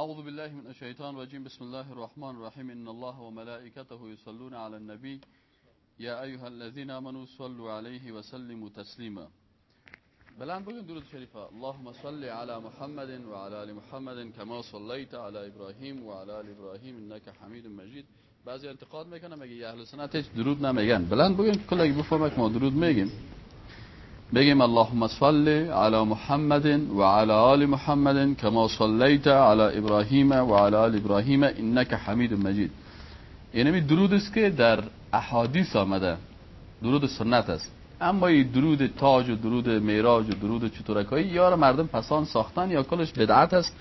أعوذ بالله من الشيطان الرجيم. بسم الله الرحمن الرحيم. إن الله وملائكته يصلون على النبي. يا أيها الذين آمنوا صلوا عليه وسلموا تسليما. بلند بگن درود شریفه اللهم صل على محمد وعلى آل محمد كما صليت على إبراهيم وعلى آل إبراهيم. إنك حميد مجيد. بعضی انتقاد میکنن مگه أهل هیچ درود نمیگن. بلند بگن کلا بفهمه که ما درود میگیم. بگیم اللهم صل على محمد وعلى ال محمد كما صليت على ابراهيم وعلى ال ابراهيم انك حميد مجيد یعنی درود است که در احادیث آمده. درود سنت است. اما این درود تاج و درود میراج و درود چطورکایی؟ یا مردم پسان ساختن یا کلش بدعت است.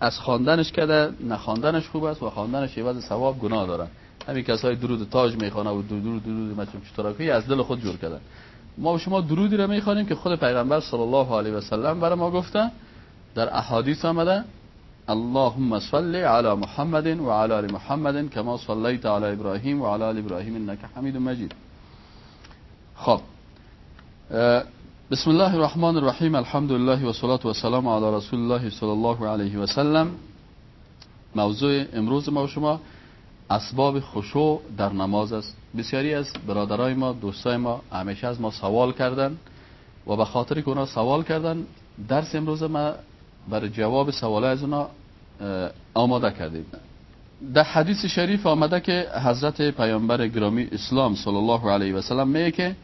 از خواندنش کده نخواندنش خوب است و خواندنش عوض ثواب گناه داره همین کسای درود تاج می‌خوانه و درود درود مثلا چطورکایی از دل خود جور کردن. ما و شما درودی رو می‌خوانیم که خود پیغمبر صلی الله علیه و سلم برای ما گفته در احادیث آمده اللهم صل على محمد وعلى ال محمد كما صليت على ابراهيم وعلى ال ابراهيم انك حميد مجيد خب. بسم الله الرحمن الرحیم. الحمد لله و صلات و سلام علی رسول الله صلی الله علیه و سلم موضوع امروز ما و شما اسباب خشوع در نماز است. بسیاری از برادرای ما دوستای ما همیشه از ما سوال کردن و به خاطر که اونا سوال کردن درس امروز ما برای جواب سوال از اونا آماده کردیم. در حدیث شریف آمده که حضرت پیامبر گرامی اسلام صلی الله علیه و سلم میگه که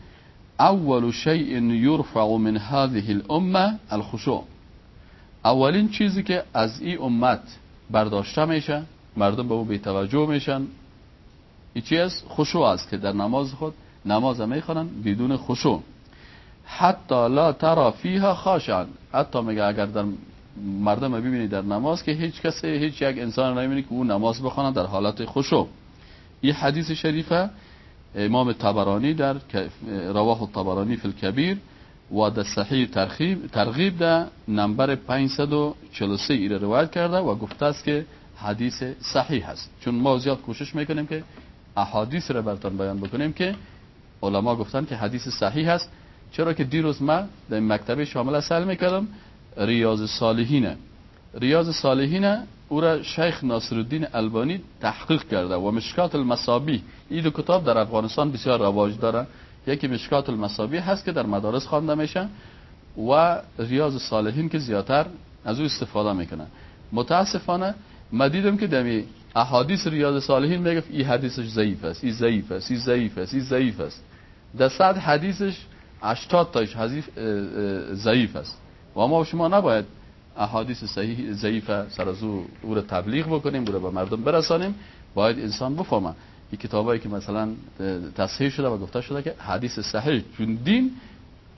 اول شیء یرفع من هذه الامه الخشوع. اولین چیزی که از این امت برداشته میشه مردم به او بیتوجه میشن. این چیز خشوع است که در نماز خود نماز می‌خوانن بدون خشوع. حتی لا ترى فيها خاشعا. حتی میگه اگر در مردم ببینید در نماز که هیچ کسی هیچ یک انسان نمی‌بینی که او نماز بخونه در حالت خشوع. این حدیث شریفه امام تبرانی در رواه الطبرانی فی الكبیر و در صحیح ترغیب در نمبر 543 ایره روایت کرده و گفته است که حدیث صحیح است چون ما زیاد کوشش می‌کنیم که احادیث را براتون بیان بکنیم که علما گفتن که حدیث صحیح است چرا که دیروز ما در مکتب شامل اصل می‌کردم ریاض صالحین. ریاض صالحین او را شیخ ناصرالدین البانی تحقیق کرده و مشکات المصابی این دو کتاب در افغانستان بسیار رواج داره یکی مشکات المصابی هست که در مدارس خوانده میشه و ریاض صالحین که زیادتر از او استفاده می‌کنه متاسفانه ما دیدم که دمی احادیث ریاض صالحین میگه این حدیثش ضعیف است این ضعیف است این ضعیف است این ضعیف است. در صد حدیثش 80 تاش حذیف ضعیف است. و ما شما نباید احادیث صحیح ضعیف سر از او را تبلیغ بکنیم او را به مردم برسانیم. باید انسان بفهمه. این کتابایی که مثلا تصحیح شده و گفته شده که حدیث صحیح چون دین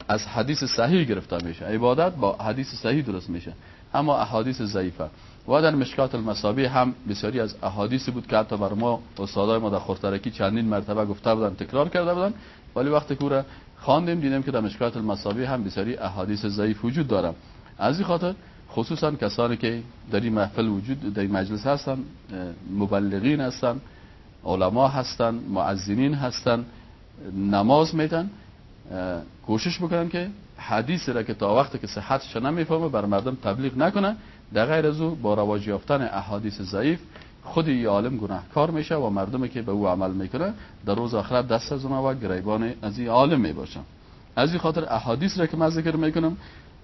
از حدیث صحیح گرفته میشه. عبادت با حدیث صحیح درست میشه. اما احادیث ضعیفه. و در مشکات المصابی هم بسیاری از احادیث بود که حتی بر ما استادای ما در خورترکی چندین مرتبه گفته بودن تکرار کرده بودن ولی وقتی که خواندیم دیدیم که در مشکات المصابی هم بسیاری احادیث ضعیف وجود داره از این خاطر خصوصا کسانی که در این محفل وجود در این مجلس هستن مبلغین هستن علما هستن معزنین هستن نماز میدن کوشش بکنن که حدیث را که تا وقتی که صحتش نمی‌فهمه بر مردم تبلیغ نکنه در غیر از او با رواج یافتن احادیث ضعیف خود ای عالم گناهکار میشه و مردمی که به او عمل می‌کنه در روز آخرت دست از و گریبان از این عالم می‌باشن. از این خاطر احادیث را که من ذکر می‌کنم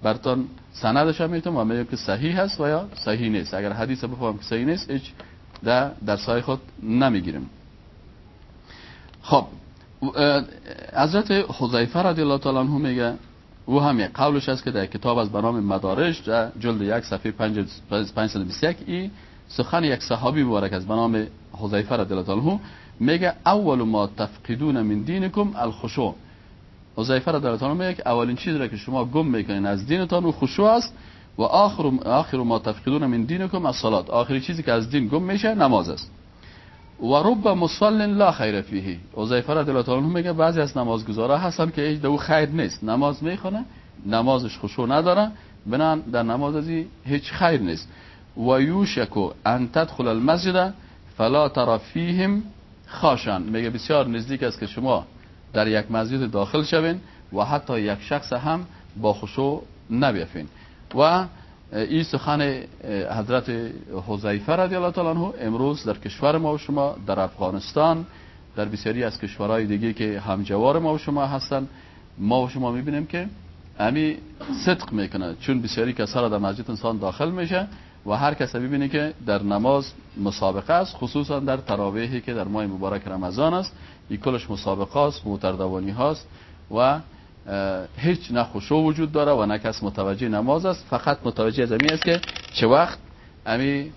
برتان سندش هم می‌تونم و میگم که صحیح هست و یا صحیح نیست. اگر حدیث بفهم که صحیح نیست هیچ در درسای خود نمی‌گیریم. خب حضرت حذیفه رضی الله تعالی عنه میگه او هم یک قولش است که در کتاب از برنامه مدارج در جلد یک صفحه 521 ای سخن یک صحابی مبارک از بنام حذیفه رضی الله عنه میگه اول ما تفقدون من دینکم الخشوع. حذیفه رضی الله عنه میگه اولین چیزی که شما گم می‌کنین از دینتان و خشوع است و آخر آخر ما تفقدون من دینکم الصلاه آخری چیزی که از دین گم میشه نماز است. و رب مصل لا خیر فیه. حذیفه رضی الله عنه میگه بعضی از نمازگزارا هستن که هیچ دو خیر نیست. نماز می‌خونه نمازش خشوع نداره. بنان در نماز ازی هیچ خیر نیست. و یوشکو ان تدخل المسجد فلا ترى فیهم خاشن. میگه بسیار نزدیک است که شما در یک مسجد داخل شوین و حتی یک شخص هم با خشوع نبیفین و این سخن حضرت حذیفه رضی الله تعالی عنه امروز در کشور ما و شما در افغانستان در بسیاری از کشورهای دیگه که همجوار ما و شما هستن ما و شما می‌بینیم که امی صدق می‌کنه. چون بسیاری کسا در مسجد انسان داخل میشه و هر کس ببینه که در نماز مسابقه است خصوصا در تراویحی که در ماه مبارک رمضان است این کلش مسابقه است موتردوانی هاست و هیچ نه خشوع وجود داره و نه کس متوجه نماز است. فقط متوجه از است که چه وقت امی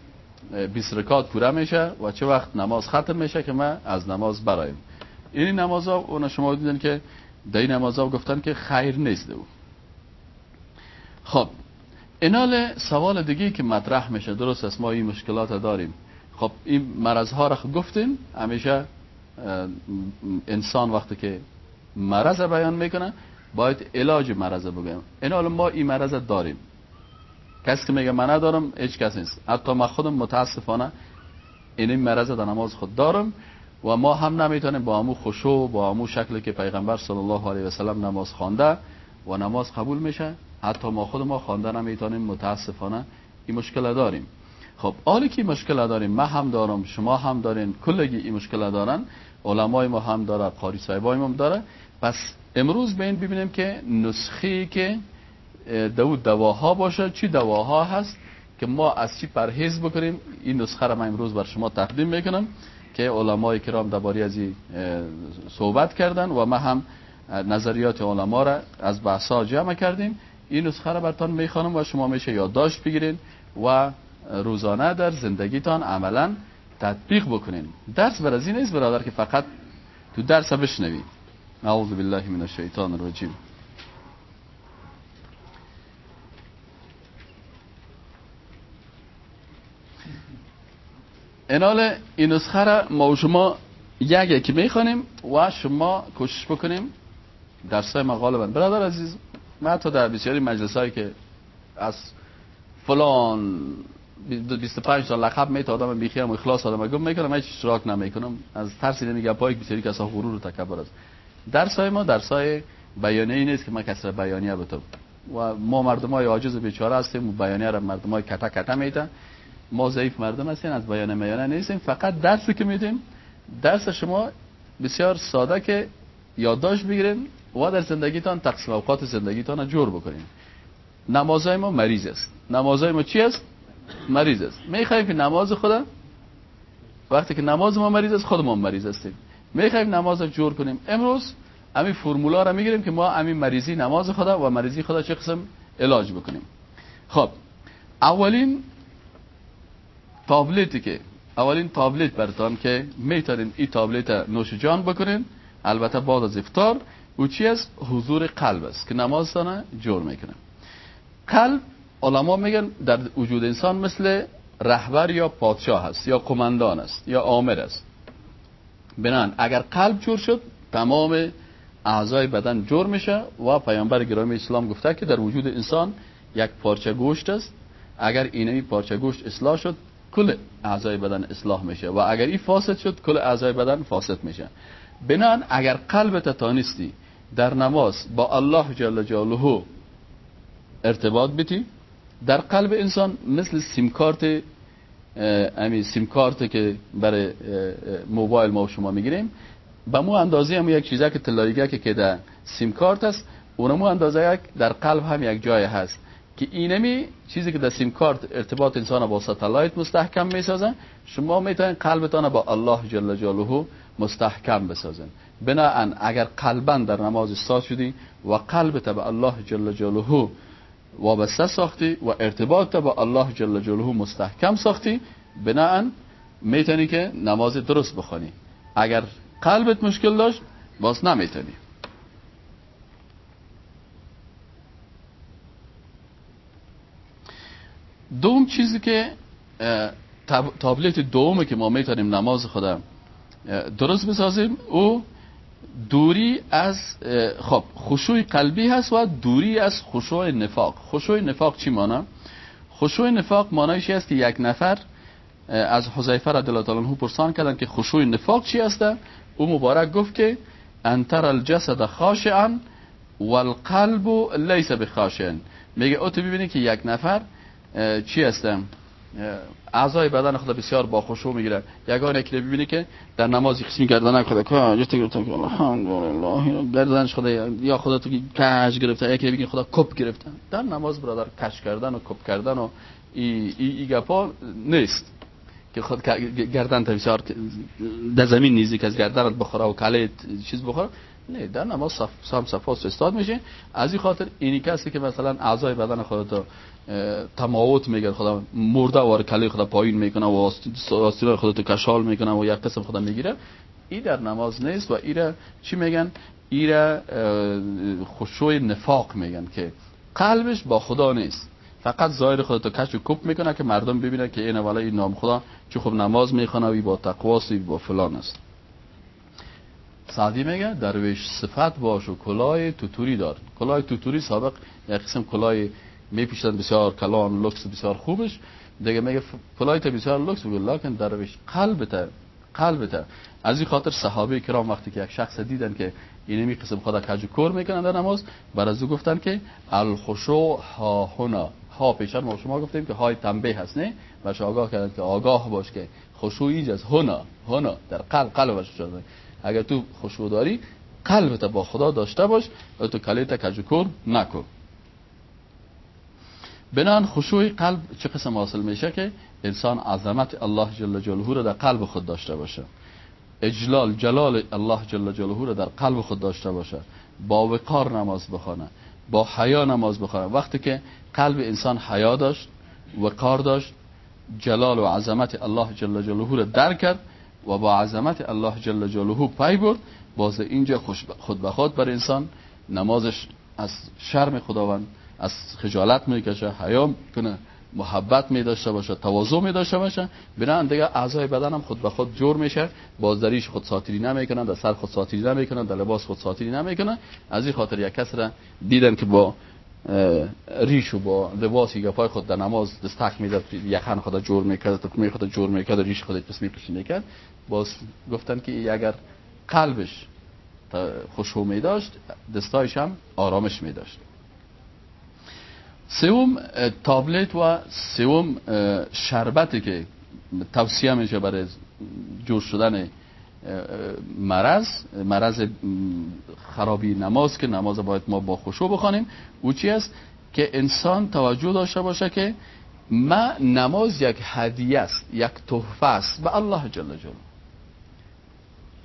20 رکات پوره میشه و چه وقت نماز ختم میشه که ما از نماز برایم این نماز ها اون شما دیدن که در این نماز ها گفتن که خیر نیست او خب اینال سوال دیگه که مطرح میشه درست است ما این مشکلات داریم. خب این مرض ها را گفتیم همیشه انسان وقتی که مرض بیان می‌کنه باید علاج مرض بگیم این ما این مرض داریم. کسی که میگه من ندارم هیچ کس نیست. حتی من خودم متاسفانه این مرض در نماز خود دارم و ما هم نمی‌تونیم با امو خشوع با امو شکلی که پیغمبر صلی الله علیه و سلم نماز خوانده و نماز قبول میشه حتی ما خود ما خوانده نمی‌تونیم متاسفانه این مشکل داریم. خب حالی که مشکل داریم من هم دارم شما هم دارین کلگی این مشکل دارن علمای ما هم داره قاری صاحبای ما هم داره. پس امروز به این ببینیم که نسخه که دو دواها باشه چی دواها هست که ما از چی پرهیز بکنیم؟ این نسخه را من امروز بر شما تقدیم می‌کنم که علمای کرام درباره از صحبت کردن و ما هم نظریات علما را از بحثا جمع کردیم. این نسخه را برتان می‌خوانم و شما میشه یادداشت بگیرین و روزانه در زندگیتان عملا تطبیق بکنین. درس بر از این نیست برادر که فقط تو درس بشنوید. اعوذ بالله من الشیطان الرجیم انال این نسخه را ما و شما یک یکی می‌خوانیم و شما کوشش بکنیم درسای ما غالبا برادر عزیز من حتی در بسیاری مجلس هایی که از فلان 25 سال لقب میت آدم بیخیرم و اخلاص آدم گم می‌کنم هیچ اشتراک نمی‌کنم. از ترس اینه میگه پای بسیاری کسا غرور و تکبر است. درسای ما درسای بیانیه ای نیست که ما کسر بیانیه بتم و ما مردم های عاجز و بیچاره هستیم و بیانیه را مردم های کتا کتا میتن ما ضعیف مردم هستیم از بیانیه میانه نیستیم. فقط درسی که میدیم درس شما بسیار ساده که یادداشت بگیرین و در زندگیتان تقسیم اوقات زندگیتان جور بکنین. نمازهای ما مریض است. نمازهای ما چی است؟ مریض است. می‌خوایم که نماز خدا وقتی که نماز ما مریض است خود ما مریض هستیم. می‌خوایم نماز جور کنیم. امروز همین فرمولا را می‌گیریم که ما همین مریضی نماز خدا و مریضی خدا چه قسم علاج بکنیم. خب اولین تابلتی که اولین تابلت برتان که می‌تونین این تابلت نوش جان بکنین البته بعد از افطار او چی از حضور قلب است که نمازتان جور می‌کنه. قلب علما میگن در وجود انسان مثل رهبر یا پادشاه است یا قماندان است یا آمر است. بنان. اگر قلب جور شد تمام اعضای بدن جور میشه و پیامبر گرامی اسلام گفته که در وجود انسان یک پارچه گوشت است. اگر اینمی پارچه گوشت اصلاح شد کل اعضای بدن اصلاح میشه و اگر این فاسد شد کل اعضای بدن فاسد میشه. بنان اگر قلبت تانستی در نماز با الله جل جلاله ارتباط بیتی در قلب انسان مثل سیم کارت امی سیم کارت که برای موبایل ما و شما می‌گیریم. با مو اندازه هم یک چیزه که تلایگه که در سیم کارت است. اونمو اندازه یک در قلب هم یک جای هست که اینمی چیزی که در سیم کارت ارتباط انسان با ستلایت مستحکم می‌سازن شما می‌تونید قلبتان با الله جل جلاله مستحکم بسازن. بناهن اگر قلبا در نماز استاد شدی و قلبت به الله جل جلاله وابسته ساختی و ارتباط با الله جل جلاله مستحکم ساختی. بناهن می‌تونی که نماز درست بخوانی اگر قلبت مشکل داشت باز نمی‌تونی. دوم چیزی که تابلت دومه که ما می‌تونیم نماز خودم درست بسازیم او دوری از خب خشوع قلبی هست و دوری از خشوع نفاق. خشوع نفاق چی مانه؟ خشوع نفاق مانایشی است که یک نفر از حذیفه رضی الله تعالی پرسان کردن که خشوع نفاق چی است او مبارک گفت که انتر الجسد خاشعا والقلب لیس بخاشع میگه او تو ببینی که یک نفر چی هستم اعضای بدن خدا بسیار با خشوع می‌گیره یگانه که ببینی که در نماز قسمی گردن خدا که جت گرفت که الحمدلله. گردنش خدا یا خدا تو کج گرفته. یکی بگین خدا کپ گرفته. در نماز برادر کش کردن و کپ کردن و ای ای, ای گپا نیست که خود گردن تا بسیار در زمین نیزی که از گردنت بخوره و کله چیز بخوره. نه در نماز صف سام صفاست استاد میشه. از این خاطر اینی کسی که مثلا اعضای بدن خودت تماوت میگه خدا مرده وار کلی خدا پایین می‌کنه و آستینای خودت کشال می‌کنه و یک قسم خدا می‌گیره. این در نماز نیست و ایره چی میگن؟ ایره خشوع نفاق میگن که قلبش با خدا نیست. فقط ظاهر خودت کش و کپ می‌کنه که مردم ببینن که این والا این نام خدا چه خوب نماز می‌خونه و با تقواست با فلان است. سعدی میگه درویش صفت باش و کلاه توتوری دار. کلاه توتوری سابق یک قسم کلاه میپیشن بسیار کلان لکس بسیار خوبش. دیگه میگه کلاه بسیار لکس بگه لکن درویش قلبته قلبته. از این خاطر صحابه کرام وقتی که یک شخص دیدن که اینمی قسم خدا کج کور می‌کنن در نماز بر از گفتن که الخشوع ها هنا. ها پیشتر ما شما گفتیم که های تنبیه هست نه؟ و آگاه کردن که آگاه باش که خشوع ایجاز هنا. هنا در قلب قلب شده اگر تو خشوع داری قلبت با خدا داشته باش تو کلیت کجکور نکن. بنان خشوع قلب چه قسم حاصل میشه که انسان عظمت الله جل جلاله را در قلب خود داشته باشه. اجلال جلال الله جل جلاله را در قلب خود داشته باشه. با وقار نماز بخونه با حیا نماز بخونه. وقتی که قلب انسان حیا داشت وقار داشت جلال و عظمت الله جل جلاله را درک کرد و با عظمت الله جل جلاله پی برد باز اینجا خود به خود بر انسان نمازش از شرم خداوند از خجالت می‌کشه حیا کنه محبت می داشته باشه تواضع می داشته باشه. بنابراین دیگه اعضای بدن هم خود به خود جور میشه. بازدریش خود ساتری نمی‌کنن در سر خود ساتری نمی‌کنن در لباس خود ساتری نمی‌کنن. از این خاطر یک کس را دیدن که با ریش و با لباسی گپای خود در نماز دستک می‌داد یخن خدا جور می‌کرد تکمه خود جور می‌کرد ریش خود پس میپوشید می‌کرد. باز گفتن که اگر قلبش خوشو می داشت دستایش هم آرامش می داشت سوم تابلت و سوم شربتی که توصیه میشه برای جور شدن مرض مرض خرابی نماز که نماز باید ما با خوشو بخوانیم. او چی است؟ که انسان توجه داشته باشه که ما نماز یک هدیه است یک تحفه است به الله جل جلاله.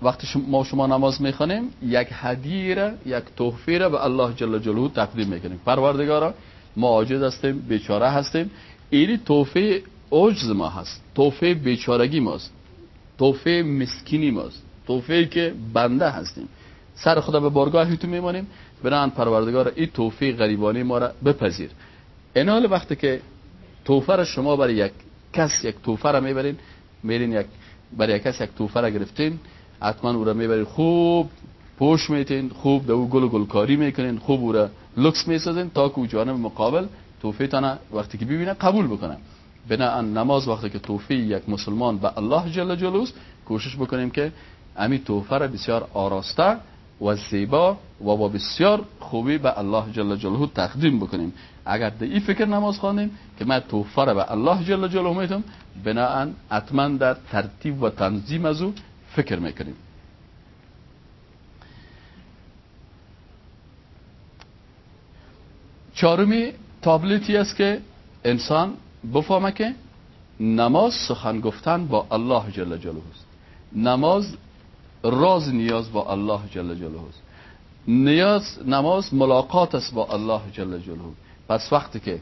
وقتی ما شما نماز می‌خوانیم یک هدیه یک تحفه را به الله جل جلاله تقدیم می‌کنیم. پروردگارا ما عاجز هستیم بیچاره هستیم. این توفه عجز ما هست. توفه بیچارگی ماست. توفه مسکینی ماست. توفه که بنده هستیم. سر خدا به بارگاه تو میمانیم. بران پروردگار این توفه غریبانی ما را بپذیر. این حال وقتی که توفه را شما برای یک کس یک توفه را می‌برین میرین یک برای یک کس یک توفه را گرفتین حتما او را می‌برین. خوب. پوش میتین خوب دو گل و گلکاری می‌کنین خوب او را لکس می‌سازین تا که جانب مقابل توفیه تانه وقتی که ببینه قبول بکنه. بنا نماز وقتی که توفیه یک مسلمان به الله جل جلاله کوشش بکنیم که امی توفه را بسیار آراسته و زیبا و با بسیار خوبی به الله جل جلاله تقدیم بکنیم. اگر در این فکر نماز خواندیم که من توفه را به الله جل جلاله میتم بنا حتما در ترتیب و تنظیم از او فکر می‌کنیم. چهارمی تابلتی است که انسان بفهمه که نماز سخن گفتن با الله جل جلاله است. نماز راز نیاز با الله جل جلاله است. نیاز نماز ملاقات است با الله جل جلاله. پس وقتی که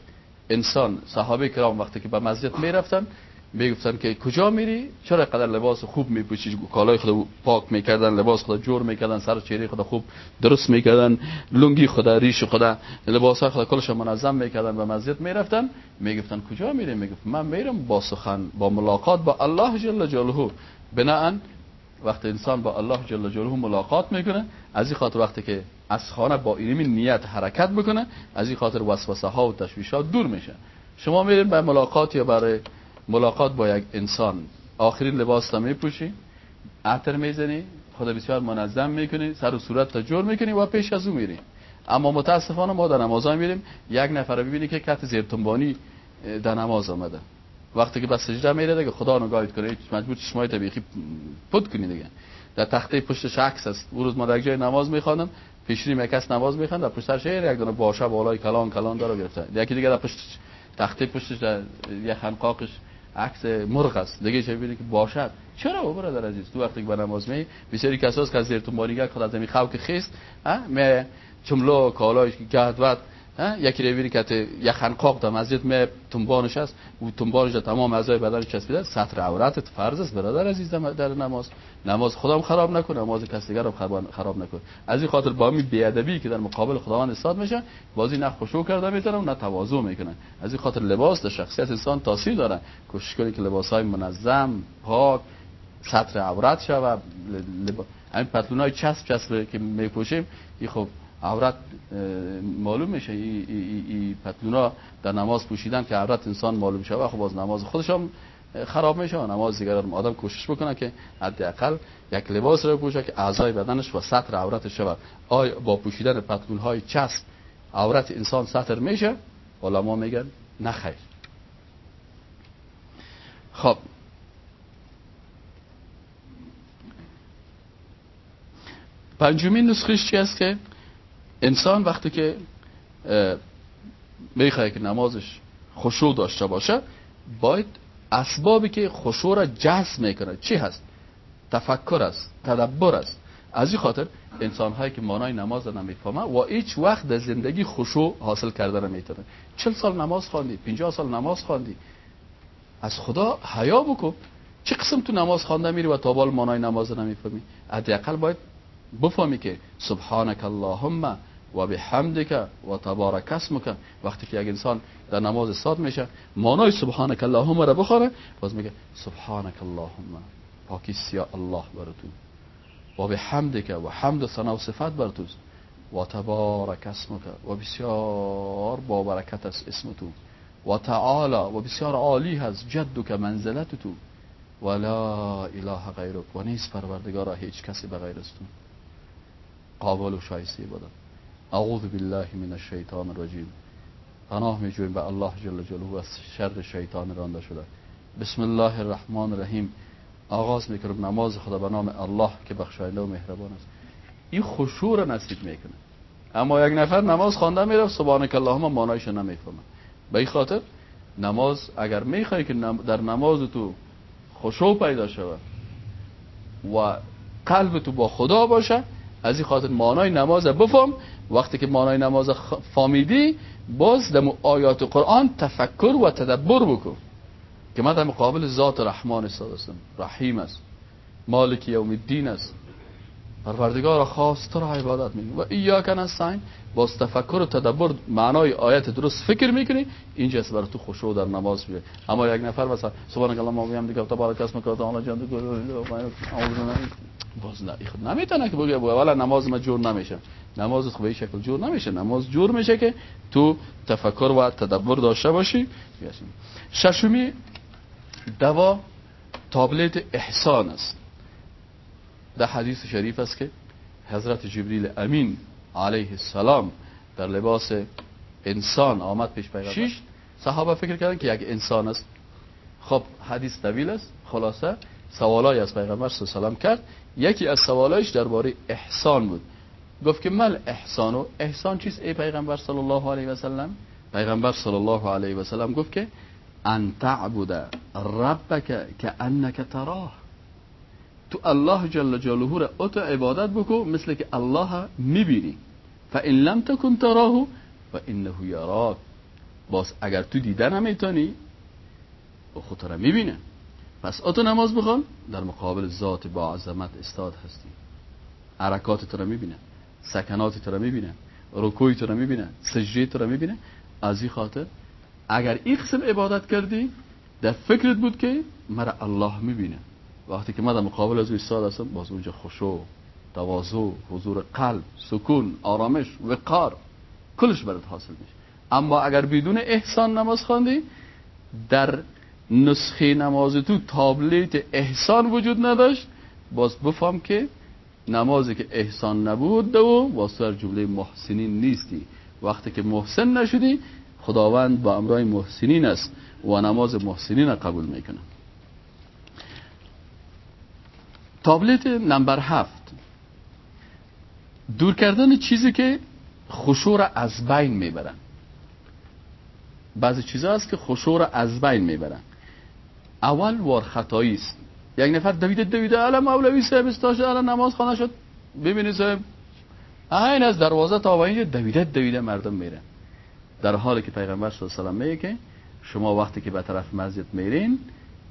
انسان صحابه کرام وقتی که به مسجد می‌رفتن می‌گفتن که کجا میری؟ چرا قدر لباس خوب میپوشی کالای خود پاک می‌کردن لباس خود جور می‌کردن سر چهره خود خوب درست می‌کردن لنگی خود ریش خود لباس خود کلش منظم می‌کردن به مسجد می‌رفتن. می‌گفتن کجا میری می‌گفت من میرم با سخن با ملاقات با الله جل جلاله. بناهن وقتی انسان با الله جل جلاله ملاقات می‌کنه از این خاطر وقتی که از خانه با این نیت حرکت بکنه از این خاطر وسوسه ها و تشویشات دور میشه. شما میرین به ملاقات یا برای ملاقات با یک انسان. آخرین لباس تا میپوشی عطر می‌زنی خدا بسیار منظم می‌کنی سر و صورت تا جور می‌کنی و پیش از او میری. اما متاسفانه ما در نمازان میریم. یک نفر ببینی که کت زیر تنبانی در نماز آمده. وقتی که به سجده میره دیگه خدا نگاهت کنه مجبور چشمای طبیعی پد کنی دیگه. در تخته پشتش عکس است. اون روز ما در جای نماز می‌خوانم پیشری یک نماز می‌خوند در پشتش یک دونه باشه بالای کلان کلان داره گرفته. یکی دیگه در پشت تخته پشتش در یه خنقاقش عکس مرغ است. دیگه چه که باشد؟ چرا برادر عزیز؟ تو وقتی که به نماز می بسیاری کساس که زیر تو ماریگه خود از خو که خیست می چملو کالایش که گهد یکی رویری که یک خنقاق در مسجد می تنبانش است و تنبانش تمام اعضای بدن چسبیده. سطر عورتت فرض است برادر عزیز در نماز. نماز خودم خراب نکنه نماز کسی دیگر هم خراب نکنه. از این خاطر با می بیادبی که در مقابل خداوند استاد میشه بازی نه خشوع کرده می‌تونن نه تواضع می‌کنن از این خاطر لباس در شخصیت انسان تاثیر داره. کوشش کنید که لباس های منظم پاک سطر عورت شود. همین پتلون های چسب چسب که میپوشیم این خب عورت معلوم میشه. این ای, ای پتلونا در نماز پوشیدن که عورت انسان معلوم شود خب باز نماز خودش هم خراب میشه و نماز دیگر آدم کوشش بکنه که حداقل یک لباس رو پوشه که اعضای بدنش و سطر عورتش شود آیا با پوشیدن پتلون های چسب عورت انسان سطر میشه. علما میگن نه خیر. خب. پنجمین نسخش چی است که انسان وقتی که می‌خواه که نمازش خشوع داشته باشه باید اسبابی که خشوع را جذب می‌کنه چی هست؟ تفکر است تدبر است. از این خاطر انسان هایی که مانای نماز نمی‌فهمه و هیچ وقت در زندگی خشوع حاصل کرده نمی‌تونه چل سال نماز خواندی پینجا سال نماز خواندی. از خدا حیا بکن. چه قسم تو نماز خوانده میری و تا بال مانای نماز نمی‌فهمی؟ حداقل باید بفهمی که سبحانك اللهم و به حمدک و تبارک اسمک وقتی که یک انسان در نماز ساد میشه مانای سبحانک اللهم را بخوره باز میگه سبحانک اللهم پاکی الله بر تو و به حمدک و حمد و ثنا و صفت بر تو و تبارک اسمک و بسیار با برکت است اسم تو و تعالی و بسیار عالی هست جدک منزلت تو و لا اله غیرک و نیست پروردگار هیچ کسی بغیر از تو قابل و شایسته بودن اعوذ بالله من الشیطان الرجیم پناه میجویم به الله جل جلاله از شر شیطان رانده شده. بسم الله الرحمن الرحیم. آغاز می‌کنم نماز خدا به نام الله که بخشاینده و مهربان است. این خشوع را نصیب می‌کنه. اما یک نفر نماز خوانده میره سبحانك اللهم مانایش نمی‌فهمه. به این خاطر نماز اگر می‌خوای که در نماز تو خشوع پیدا شود و قلب تو با خدا باشه از این خاطر مانای نماز بفهم وقتی که مانای نماز فامیدی باز در آیات قرآن تفکر و تدبر بکن که من در مقابل ذات رحمان استادستم رحیم است مالک یوم الدین است پروردگار خاص تو را عبادت می‌کنی و ایاک نستعین باز تفکر و تدبر معنای آیت درست فکر می‌کنی اینجا است برای تو خشوع در نماز بیه اما یک نفر مثلا سبحانك اللهم و بحمدك تبارک اسمك و تعالی جدك باز نه خود نمی‌تونه که بگه اولا نماز ما جور نمیشه. نماز به شکل جور نمیشه. نماز جور میشه که تو تفکر و تدبر داشته باشی. ششمی دوا تابلت احسان است. در حدیث شریف است که حضرت جبریل امین علیه السلام در لباس انسان آمد پیش پیغمبر. شش صحابه فکر کردن که یک انسان است. خب حدیث طویل است. خلاصه سوالای از پیغمبر صلی الله علیه و کرد. یکی از سوالایش درباره احسان بود. گفت که مل احسانو؟ احسان چیست ای پیغمبر صلی الله علیه و سلم پیغمبر صلی الله علیه و سلم گفت که ان تعبد ربک کانک تراه تو الله جل جلاله را او عبادت بکو مثل که الله می‌بینی. فان لم تکن تراه فانه یراک. باز اگر تو دیدن نمی‌تونی او خود را می‌بینه. پس تو نماز بخوان در مقابل ذات با عظمت استاد هستی. حرکات تو را می‌بینه سکنات تو را می‌بینه رکوی تو را می‌بینه سجده تو را می‌بینه. از این خاطر اگر این قسم عبادت کردی در فکرت بود که مرا الله می‌بینه. وقتی که من در مقابل از استاد هستم باز اونجا خشوع تواضع حضور قلب سکون آرامش وقار کلش برات حاصل میشه. اما اگر بدون احسان نماز خواندی در نسخه نماز تو تابلیت احسان وجود نداشت. باز بفهم که نمازی که احسان نبود و واسه جمله محسنین نیستی. وقتی که محسن نشدی خداوند با امرای محسنین است و نماز محسنین قبول می‌کنه. تابلت نمبر هفت. دور کردن چیزی که خشوع از بین می‌برن. بعضی چیزا هست که خشوع از بین می‌برن. اول وار خطایی است. یک نفر دویده دویده الان مولوی صاحب استاش الان نماز خانه شد. ببینید صاحب. این از دروازه تا اینجا دویده دویده مردم میره. در حالی که پیغمبر صلی الله علیه و میگه که شما وقتی که به طرف مسجد میرین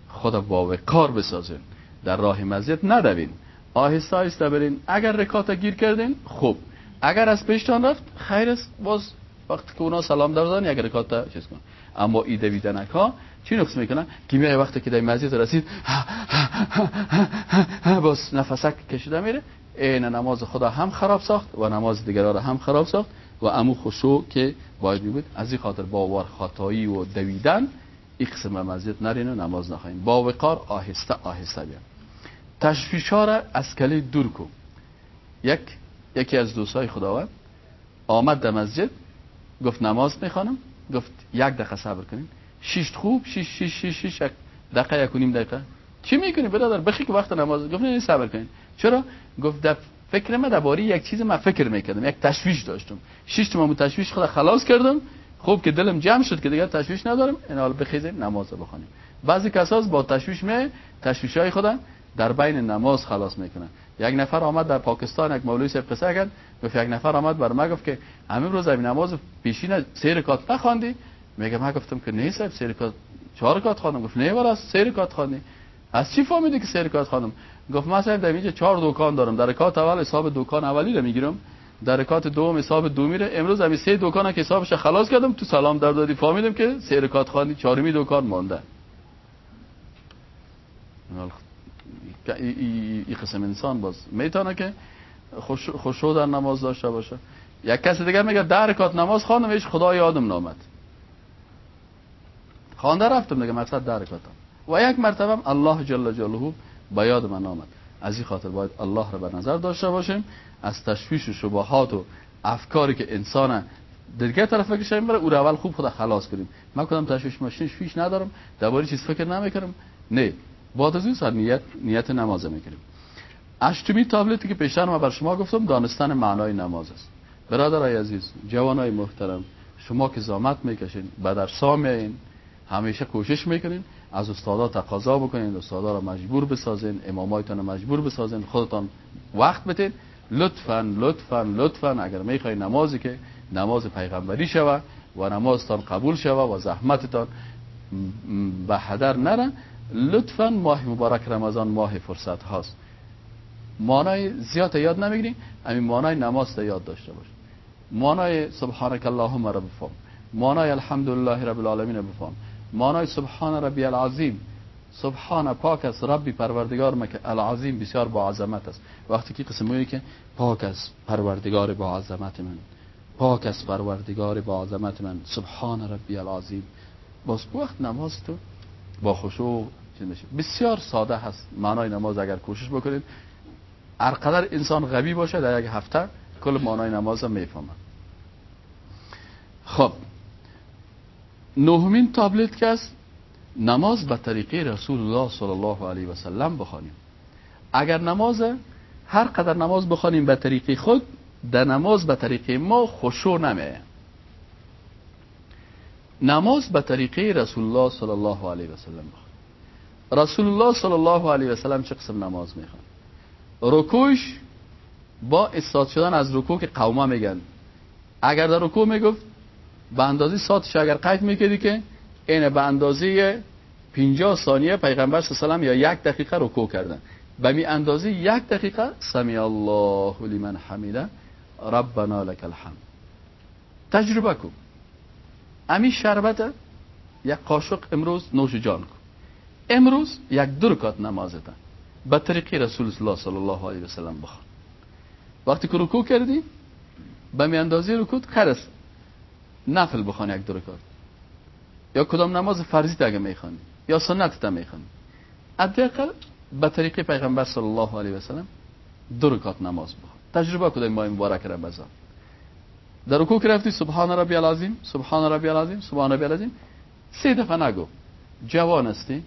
خود با کار بسازین در راه مسجد ندوین. آهسته آهسته برین. اگر رکات گیر کردین خوب. اگر از پیشتان رفت خیر است. باز وقتی که اونا سلام دردن یک رکات چیز کن. اما ای دویدنک ها چی نقص می‌کنن که میای وقتی که در مسجد رسید باز نفسک کشیده میره. این نماز خدا هم خراب ساخت و نماز دیگران را هم خراب ساخت و امو خشوع که باید بود از این خاطر باور خطایی و دویدن این قسم مسجد نرین و نماز نخواهیم. با وقار آهسته آهسته بیان تشویش ها را از کلی دور کن یک یکی از دوستای خداوند آمد در مسجد گفت نماز می‌خوانم گفت یک دقیقه صبر کنیم شش خوب شش شش شش شش دقیقه یک نیم دقیقه. چی می‌کنی برادر؟ بخی که وقت نماز. گفت نه صبر کنین چرا؟ گفت در فکر من درباره یک چیز من فکر می‌کردم. یک تشویش داشتم. شش تا تشویش خدا خلاص کردم. خوب که دلم جمع شد که دیگه تشویش ندارم. این حال بخیزیم نماز بخونیم بعضی کساس با تشویش می تشویش های خدا در بین نماز خلاص می‌کنن. یک نفر آمد در پاکستان یک مولوی صاحب قصه کرد گفت یک نفر آمد بر ما گفت که همین روز این نماز پیشین سه رکعت نخواندی میگه من گفتم که نه صاحب سه رکعت چهار رکعت خواندم گفت نه ولی سه رکعت خواندی از چی فهمیدی که سه رکعت خواندم گفت من صاحب در اینجا چهار دکان دارم. در رکعت اول حساب دکان اولی رو می‌گیرم. در رکعت دوم حساب دو میره. امروز همین سه دکان که حسابش خلاص کردم تو سلام در دادی فهمیدم که سه رکعت خواندی چهارمی دکان مونده این قسم انسان باز می‌تونه که خوشو در نماز داشته باشه. یک کسی دیگر میگه در رکات نماز خواندم هیچ خدا یادم نامد. خوانده رفتم دیگه مقصد رکاتم و یک مرتبه الله جل جلاله به یاد من آمد. از این خاطر باید الله را به نظر داشته باشیم. از تشویش و شبهات و افکاری که انسان دیگه طرف فکرش بره او اول خوب خدا خلاص کنیم. من کدام تشویش ماشین فیش ندارم درباره چیز فکر نمی‌کنم نه بعد از این سر نیت نیت نماز می‌کنیم اشتمی تابلتی که پیشتر ما بر شما گفتم دانستن معنای نماز است. برادرای عزیز جوانای محترم شما که زامت می‌کشین به درسا میایین همیشه کوشش می‌کنین از استادا تقاضا بکنین استادا را مجبور بسازین امامایتان مجبور بسازین خودتان وقت بدین. لطفا لطفا لطفا اگر می‌خواین نمازی که نماز پیغمبری شوه و نمازتان قبول شوه و زحمتتان به هدر نره لطفا ماه مبارک رمضان ماه فرصت هاست. مانای زیاد یاد نمی‌گیریم همین مانای نماز یاد داشته باش مانای سبحانك اللهم رب فهم مانای الحمدلله رب العالمین بفهم مانای سبحان ربی العظیم. سبحان پاک است. ربی پروردگار مکه. العظیم بسیار با عظمت است. وقتی که قسم که پاک است پروردگار با عظمت من. پاک است پروردگار با عظمت من. سبحان ربی العظیم. باز وقت نماز تو با خشوع بسیار ساده هست معنای نماز اگر کوشش بکنید. هر انسان غبی باشه در یک هفته کل معنای نماز هم می‌فهمه خب. نهمین تابلت که است نماز به طریقه رسول الله صلی الله علیه و سلم بخوانیم. اگر نماز هر قدر نماز بخوانیم به طریقه خود در نماز به طریقه ما خشوع نمیه نماز به طریقه رسول الله صلی الله علیه و سلم رسول الله صلی الله علیه و سلم چه قسم نماز می‌خوان؟ رکوش با استاد شدن از رکوع که قوما میگن. اگر در رکوع می‌گفت به اندازه ساتش. اگر قید می‌کردی که اینه به اندازه 50 ثانیه پیغمبر صلی یا یک دقیقه رکوع کردن. به می اندازه یک دقیقه سمی الله لمن حمیده. ربنا لك الحمد. تجربه کن. امی شربت یک قاشق امروز نوش جان کن امروز یک دو رکعت نمازتن به طریق رسول الله صلی الله علیه و سلم بخوان. وقتی که رکوع کردی به می اندازه رکوع خرس نفل بخوان یک دو رکعت یا کدام نماز فرضی اگه می‌خوانی. یا سنت تا می‌خوانی. حداقل به طریق پیغمبر صلی الله علیه و سلم دو رکعت نماز بخوان تجربه کدام ماه مبارک رمضان در رکوع رفتی سبحان ربی العظیم سبحان ربی العظیم سبحان ربی العظیم. سه دفعه نگو. جوان هستی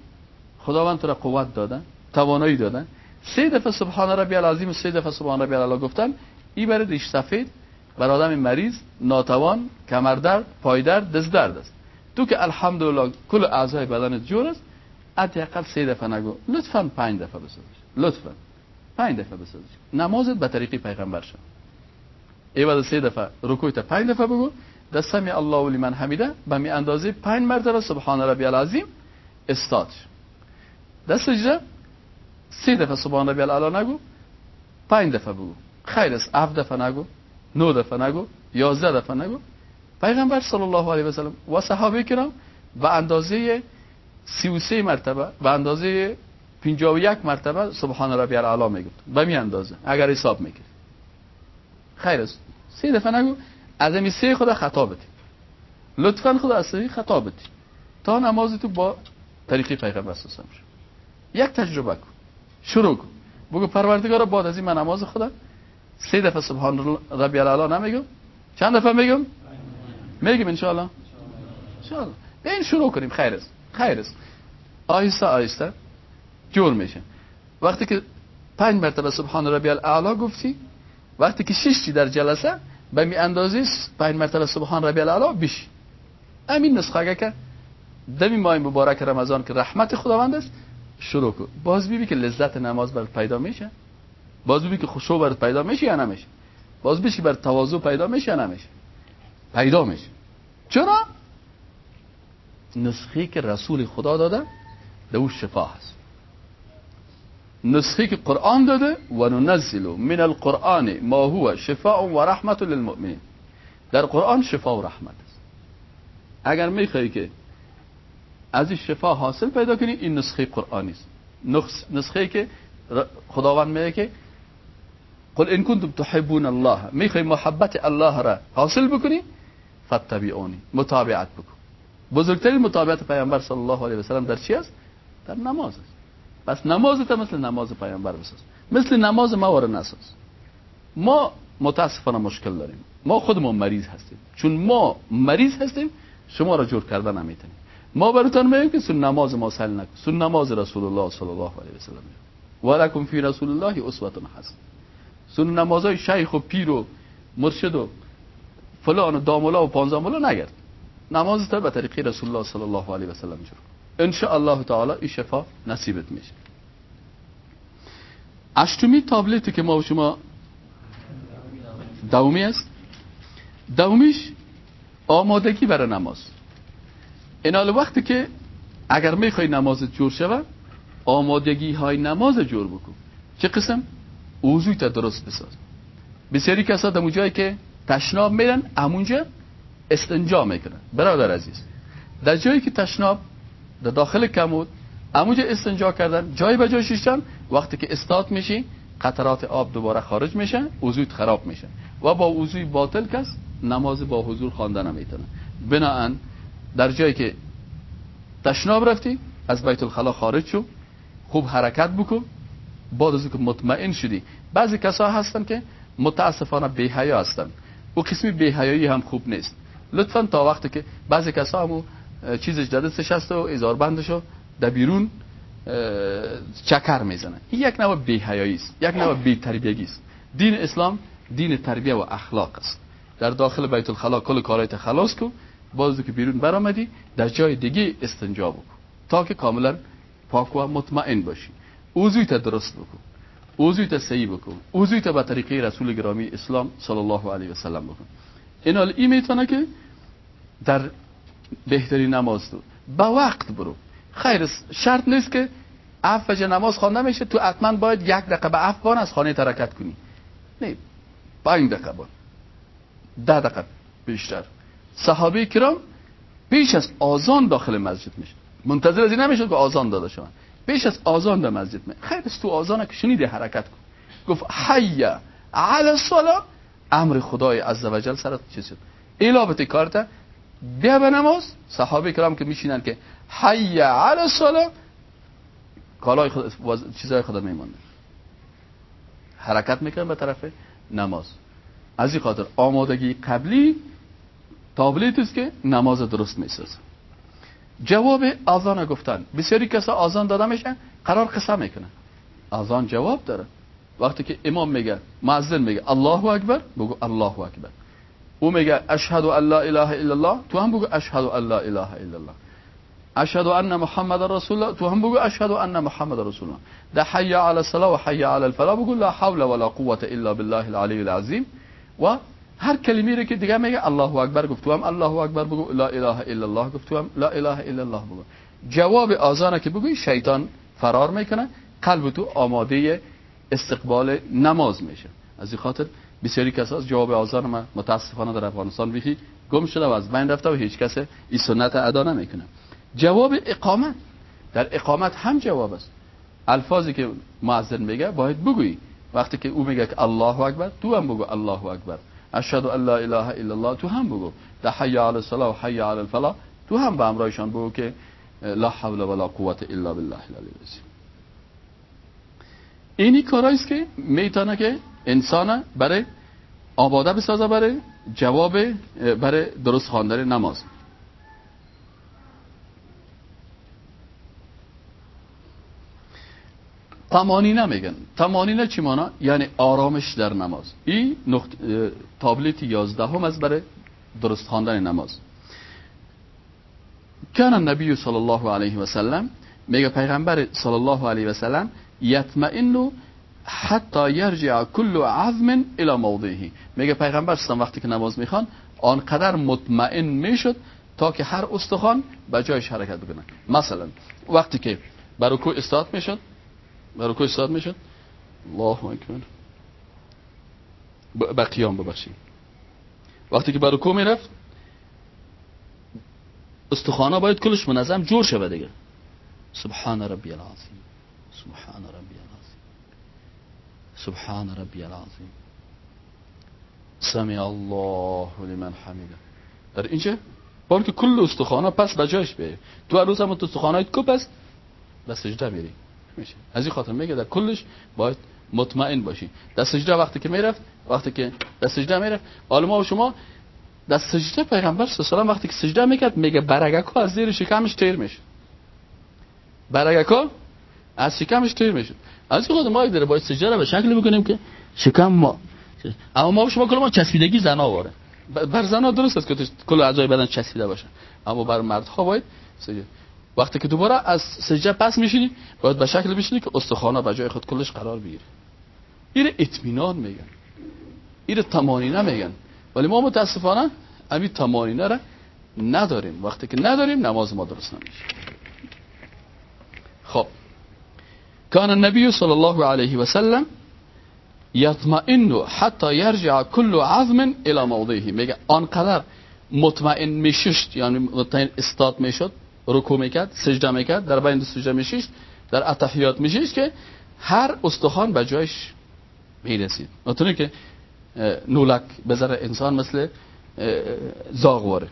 خداوند تو را قوت داده توانایی داده. سه دفعه سبحان ربی العظیم سه دفعه سبحان ربی العلا گفتن. این برای ریش سفید بر آدم مریض ناتوان کمردرد پایدرد دست درد است. تو که الحمدلله کل اعضای بدنت جور است حداقل سه دفعه نگو. لطفا پنج دفعه بسازش. لطفا. پنج دفعه بسازش. نمازت به طریقی پیغمبر شد ای سه دفعه رکوع تا پنج دفعه بگو. در سمی الله لمن حمیده به می اندازه پنج مرتبه سبحان ربی العظیم استاد در سجده سه دفعه سبحان ربی العلا نگو. پنج دفعه بگو. خیر است. هفت دفعه نگو. نه دفعه نگو یازده دفعه نگو. پیغمبر صلی الله علیه و و صحابه کرام به اندازه 33 مرتبه به اندازه 51 مرتبه سبحان ربی العلا می‌گفت. به می اندازه اگر حساب می‌کرد. خیر است. سه دفعه نگو از امی سه خدا خطا بتی لطفا خدا از سه خطا بتی تا نماز تو با طریقی پیغمبر اساسم شد. یک تجربه کن. شروع کن. بگو پروردگار بعد از این من نماز خدا سه دفعه سبحان ربی العلا نمیگم. چند دفعه میگم؟ میگیم ان شاء الله این شروع کنیم. خیر است. خیر است. آهسته آهسته. جور میشه. وقتی که پنج مرتبه سبحان ربی الاعلا گفتی وقتی که شش در جلسه به می اندازه پنج مرتبه سبحان ربی الاعلا بیش. امین نسخه که دمی ماه مبارک رمضان که رحمت خداوند است شروع کن باز بیبی که لذت نماز بر پیدا میشه. باز بیبی که خشوع بر پیدا میشه یا نمیشه؟ باز بیشی بر تواضع پیدا میشه یا نمیشه؟ پیدا میشه. چرا؟ نسخه که رسول خدا داده ده او شفا هست. نسخه که قرآن داده و ننزل من القرآن ما هو شفاء و رحمت للمؤمنین. در قرآن شفا و رحمت است. اگر میخوایی که از شفا حاصل پیدا کنی این نسخه قرآنی است. نسخه که خداوند میگه که قل ان کنتم تحبون الله. می‌خوای محبت الله را حاصل بکنی؟ فتبعونی متابعت بکن. بزرگترین متابعت پیامبر صلی الله علیه و سلم در چی است؟ در نماز است. پس نماز تا مثل نماز پیامبر بساز. مثل نماز ما ور نساز. ما متاسفانه مشکل داریم. ما خودمون مریض هستیم. چون ما مریض هستیم شما را جور کردن نمی‌تونیم. ما براتون میگیم که سن نماز ما سل نکن. سن نماز رسول الله صلی الله علیه و سلم ولکم فی رسول الله اسوه حسن سن نمازای شیخ و پیر و مرشد و فلان و داملا و پانزاملا نگرد. نماز تا به طریقی رسول الله صلی الله علیه و سلم جور ان شاء الله تعالی این شفا نصیبت میشه. اشتمی تابلتی که ما و شما دومی است. دومیش آمادگی برای نماز. این حال وقتی که اگر می‌خوای نماز جور شود آمادگی های نماز جور بکن. چه قسم؟ اوضوی تا درست بساز. بسیاری کسا در جایی که تشناب میرن همونجا استنجا می‌کنن. برادر عزیز در جایی که تشناب در داخل کمود همونجا استنجا کردن جای به جای وقتی که استاد میشی قطرات آب دوباره خارج میشن وضویت خراب میشه. و با وضوی باطل کس نماز با حضور خواندن نمی‌تونه. بناهن در جایی که تشناب رفتی از بیت الخلا خارج شو خوب حرکت بکن بعد از که مطمئن شدی. بعضی کسا هستن که متاسفانه بی‌حیا هستن. او قسمی بی‌حیایی هم خوب نیست. لطفا تا وقتی که بعضی کسا هم چیزش داده هست و ازار بندشو در بیرون چکر می‌زنه. این یک نوع بی‌حیایی است. یک نوع بی تربیگی است. دین اسلام دین تربیه و اخلاق است. در داخل بیت الخلا کل کارایت خلاص کو. بازو که بیرون برآمدی در جای دیگه استنجا بکن. تا که کاملا پاک و مطمئن باشی. اوزوی تا درست بکن. اوزوی تا صحیح بکن. اوزوی تا به طریقه رسول گرامی اسلام صلی الله علیه و سلم بکن. این حال این می‌تونه که در بهترین نماز تو. با وقت برو. خیر شرط نیست که اف نماز خوانده میشه. تو حتما باید یک دقیقه به اف از خانه ترکت کنی. نه پنج دقیقه بان. ده دقیقه بیشتر. صحابه کرام پیش از آزان داخل مسجد میشه. منتظر از این نمیشه که آزان داده شوند. پیش از آزان در مسجد می خیر تو آزان که شنیدی حرکت کن. گفت حی علی الصلاه امر خدای عزوجل سر چیز شد. الابت کارت بیا به نماز. صحابه کرام که میشینن که حی علی الصلاه کالای خود چیزای خدا میمونه حرکت می‌کنن به طرف نماز. از این خاطر آمادگی قبلی تابلیت است که نماز درست می‌سازه جواب آزان گفتن. بسیاری کسا آزان داده میشه قرار قسم می‌کنه آزان جواب داره. وقتی که امام میگه معزن میگه الله اکبر؟ بگو الله اکبر. او میگه اشهد ان لا اله الا الله. تو هم بگو اشهد ان لا اله الا الله. اشهد ان محمد رسول الله. تو هم بگو اشهد ان محمد رسول الله. ده حی علی الصلاه و حی علی الفلاح. بگو لا حول ولا قوه الا بالله العلی العظیم. و هر کلمه رو که دیگه میگه الله اکبر گفت هم الله اکبر بگو لا اله الا الله گفت هم لا اله الا الله بگو. جواب آزانه که بگوی شیطان فرار می‌کنه قلب تو آماده استقبال نماز میشه. از این خاطر بسیاری کسا از جواب آزان ما متاسفانه در افغانستان بیخی گم شده و از بین رفته و هیچ کس این سنت ادا نمی‌کنه. جواب اقامت در اقامت هم جواب است. الفاظی که معذن میگه باید بگویی. وقتی که او میگه که الله اکبر تو هم بگو الله اکبر. اشهد ان لا اله الا الله. تو هم بگو. ده حی علی الصلاه و حی علی الفلاح تو هم به امرایشان بگو که لا حول ولا قوت الا بالله العلی العظیم. اینی کارایی است که می‌تونه که انسان برای آباده بسازه برای جواب برای درست خواندن نماز. تمانینه میگن تمانینه چی مانا؟ یعنی آرامش در نماز این نقط... تابلیت یازده هم از برای درست خواندن نماز کان النبی صلی الله علیه و سلم میگه پیغمبر صلی الله علیه و سلم یطمئن حتی یرجع کل عظم الى موضعه میگه پیغمبر سلام وقتی که نماز می‌خوان آنقدر مطمئن می‌شد تا که هر استخوان به جایش حرکت بکنه مثلا وقتی که برکو استاد می‌شد برای کجا استاد می‌شد؟ الله اکبر. با قیام ببخشید. وقتی که برای کو می‌رفت؟ استخوانا باید کلش منظم جور شود دیگه. سبحان ربی العظیم. سبحان ربی العظیم. سبحان ربی العظیم. سمع الله لمن حمیده. در اینجا باید که کل استخوانا پس به جایش بیه تو هر روز هم تو استخوانایت کو پس؟ به سجده میری میشه. از این خاطر میگه در کلش باید مطمئن باشی. در سجده وقتی که می‌رفت وقتی که در سجده می‌رفت حالا ما و شما در سجده پیغمبر صلی الله وقتی که سجده می‌کرد میگه برگکا از زیر شکمش تیر میشه. برگکا از شکمش تیر میشه. از خاطر ما داره باید سجده رو به شکلی بکنیم که شکم ما اما ما و شما کل ما چسبیدگی زنا واره. بر زنا درست است که کل اعضای بدن چسبیده باشه اما بر مردها باید سجده وقتی که دوباره از سجده پس میشینی باید به شکل بشینی که استخوانه به جای خود کلش قرار بگیره این اطمینان میگن. این تمانینه میگن. ولی ما متاسفانه امی تمانینه را نداریم. وقتی که نداریم نماز ما درست نمیشه. خب. کان النبی صلی الله علیه و سلم یطمئن حتی یرجع کل عظم الى موضعه. میگه آنقدر مطمئن میششت یعنی مطمئن استاد می‌شد رکوع می‌کرد سجده می‌کرد در بین سجده میشیش در اتحیات میشیش که هر استخوان به جایش می‌رسید. نتونه که نولک بذاره انسان مثل زاغواره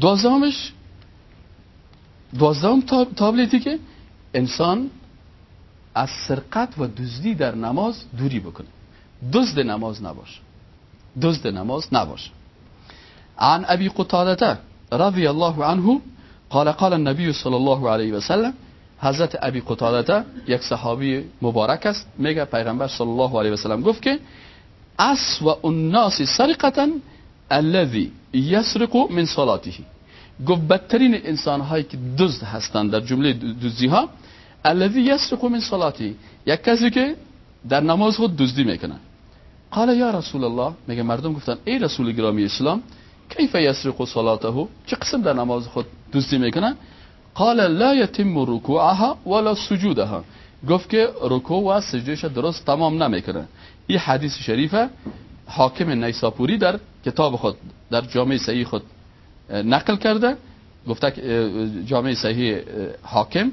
دوازدهمش دوازدهم تابلیتی که انسان از سرقت و دزدی در نماز دوری بکنه. دزد نماز نباشه. دزد نماز نباشه. عن ابي قتاده رضی الله عنه قال قال النبي صلی الله علیه و سلم حضرت ابی قتاده یک صحابی مبارک است میگه پیغمبر صلی الله علیه و سلم گفت که اسوا الناس سرقتا الذي يسرق من صلاته. گفت بدترین انسان هایی که دزد هستند در جمله دزدی ها الذي يسرق من صلاته. یک کسی که در نماز خود دزدی می‌کنه قال یا رسول الله میگه مردم گفتن ای رسول گرامی اسلام کیف یسرق صلاته؟ چه قسم در نماز خود دوستی می‌کنه؟ قال لا یتم رکوعها ولا سجودها. گفت که رکوع و سجدهش درست تمام نمی‌کنه. این حدیث شریفه. حاکم نیساپوری در کتاب خود در جامعه صحیح خود نقل کرده. گفته جامعه صحیح حاکم.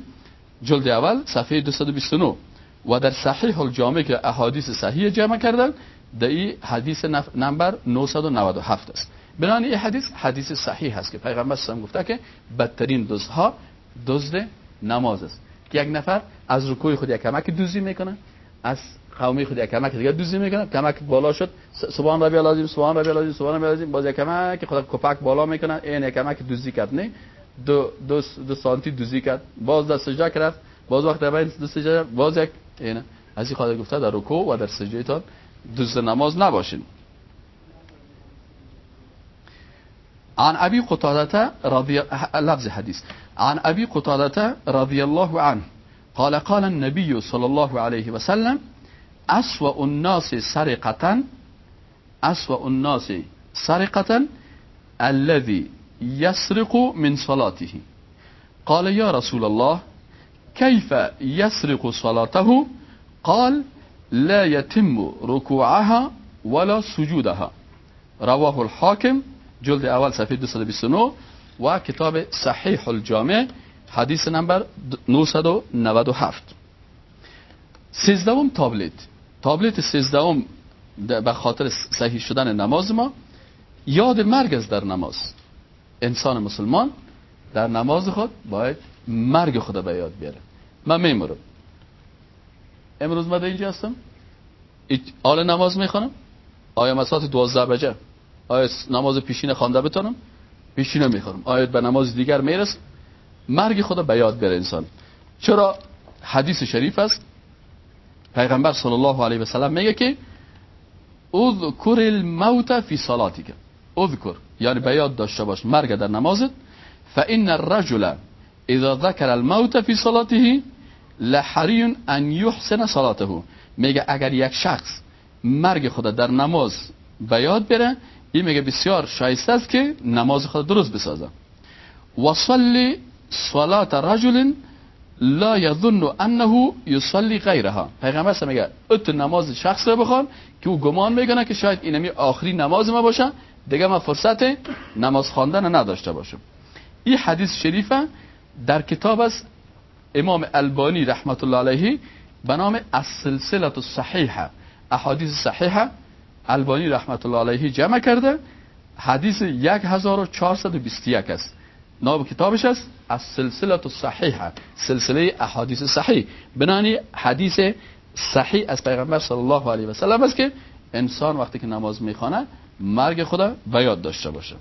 جلد اول صفحه 229 و در صحیح الجامعه که احادیث صحیح جمع کردن در این حدیث نمبر 997 است. بنان این حدیث حدیث صحیح هست که پیغمبر صلی گفته که بدترین دزدها دزد نماز است. که یک نفر از رکوع خود یک کمک دوزی می‌کنه از قومی خود یک کمک دیگه دوزی می‌کنه. کمک بالا شد سبحان ربی العظیم سبحان ربی العظیم سبحان ربی العظیم. باز یک کمک خود کپک بالا می‌کنه این یک کمک دوزی کرد. نه دو دو دو سانتی دوزی کرد. باز در سجده کرد باز وقت بین دو سجده باز یک اینه. از این خاطر گفته در رکوع و در سجده تان دوست نماز نباشین. عن أبي قتادة رضي لفظ حديث. عن أبي قتادة رضي الله عنه. قال قال النبي صلى الله عليه وسلم أسوأ الناس سرقة أسوأ الناس سرقة الذي يسرق من صلاته. قال يا رسول الله كيف يسرق صلاته؟ قال لا يتم ركوعها ولا سجودها. رواه الحاكم جلد اول صفحه 229 و کتاب صحیح الجامع حدیث نمبر 997 سیزدهم تابلت. تابلت سیزدهم به خاطر صحیح شدن نماز ما. یاد مرگ است در نماز. انسان مسلمان در نماز خود باید مرگ خود به یاد بیاره. من میمرم. امروز من اینجا هستم. آل نماز می‌خوانم. آیا مساعت دوازده بجه؟ آیا نماز پیشین خوانده بتونم؟ پیشین می‌خوانم آیا به نماز دیگر میرس مرگ خود به یاد بیاره انسان. چرا؟ حدیث شریف است. پیغمبر صلی الله علیه و سلم میگه که اذکر الموت فی صلاتک. اذکر. یعنی به یاد داشته باش. مرگ در نمازت. فان الرجل اذا ذکر الموت فی صلاته لحری ان یحسن صلاته. میگه اگر یک شخص مرگ خود در نماز به یاد بره این میگه بسیار شایسته است که نماز خود درست بسازه و صلی صلات رجل لا یظن انه یصلی غیرها. پیغمبر میگه ات نماز شخص رو بخوان که او گمان می‌کنه که شاید اینمی آخری نماز ما باشه دیگه ما فرصت نماز خواندن نداشته باشم. این حدیث شریفه در کتاب است امام البانی رحمت الله علیه به نام السلسله الصحیحه احادیث صحیحه. البانی رحمت الله علیه جمع کرده حدیث 1421 است نام کتابش است از سلسله صحیحه سلسله احادیث صحیح بنانی حدیث صحیح از پیغمبر صلی الله علیه و سلم است که انسان وقتی که نماز می‌خوانه مرگ خدا به یاد داشته باشه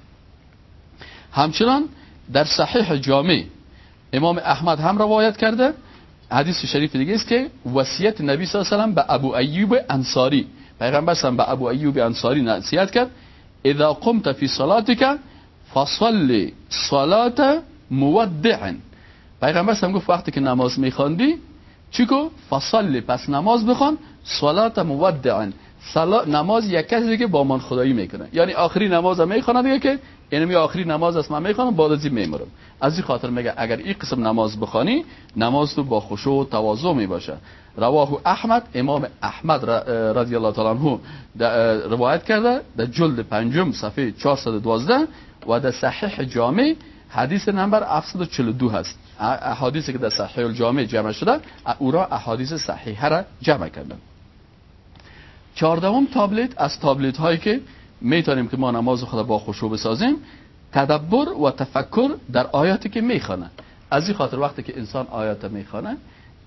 همچنان در صحیح جامع امام احمد هم روایت کرده حدیث شریف دیگه است که وصیت نبی صلی الله علیه و سلم به ابو ایوب انصاری پیغمبر صلی به ابو ایوب انصاری نصیحت کرد اذا قمت فی صلاتک فصلی صلات مودع. پیغمبر صلی گفت وقتی که نماز میخواندی چی گفت؟ فصلی پس نماز بخوان صلات مودع. نماز یک کسی که با من خدایی می‌کنه. یعنی آخری نماز می‌خوانه دیگه که یعنی آخری نماز است من می‌خوانم بعد از این میمرم. از این خاطر میگه اگر این قسم نماز بخوانی نماز تو با خشوع و تواضع می‌باشه. رواه احمد امام احمد رضی الله تعالی عنه روایت کرده در جلد پنجم صفحه 412 و در صحیح جامع حدیث نمبر 742 هست. احادیثی که در صحیح الجامع جمع شده او را احادیث صحیحه را جمع کردن. چهاردهم تابلت از تابلت هایی که می‌تونیم که ما نماز خدا با خشوع بسازیم تدبر و تفکر در آیاتی که می‌خوانه از این خاطر وقتی که انسان آیات می‌خوانه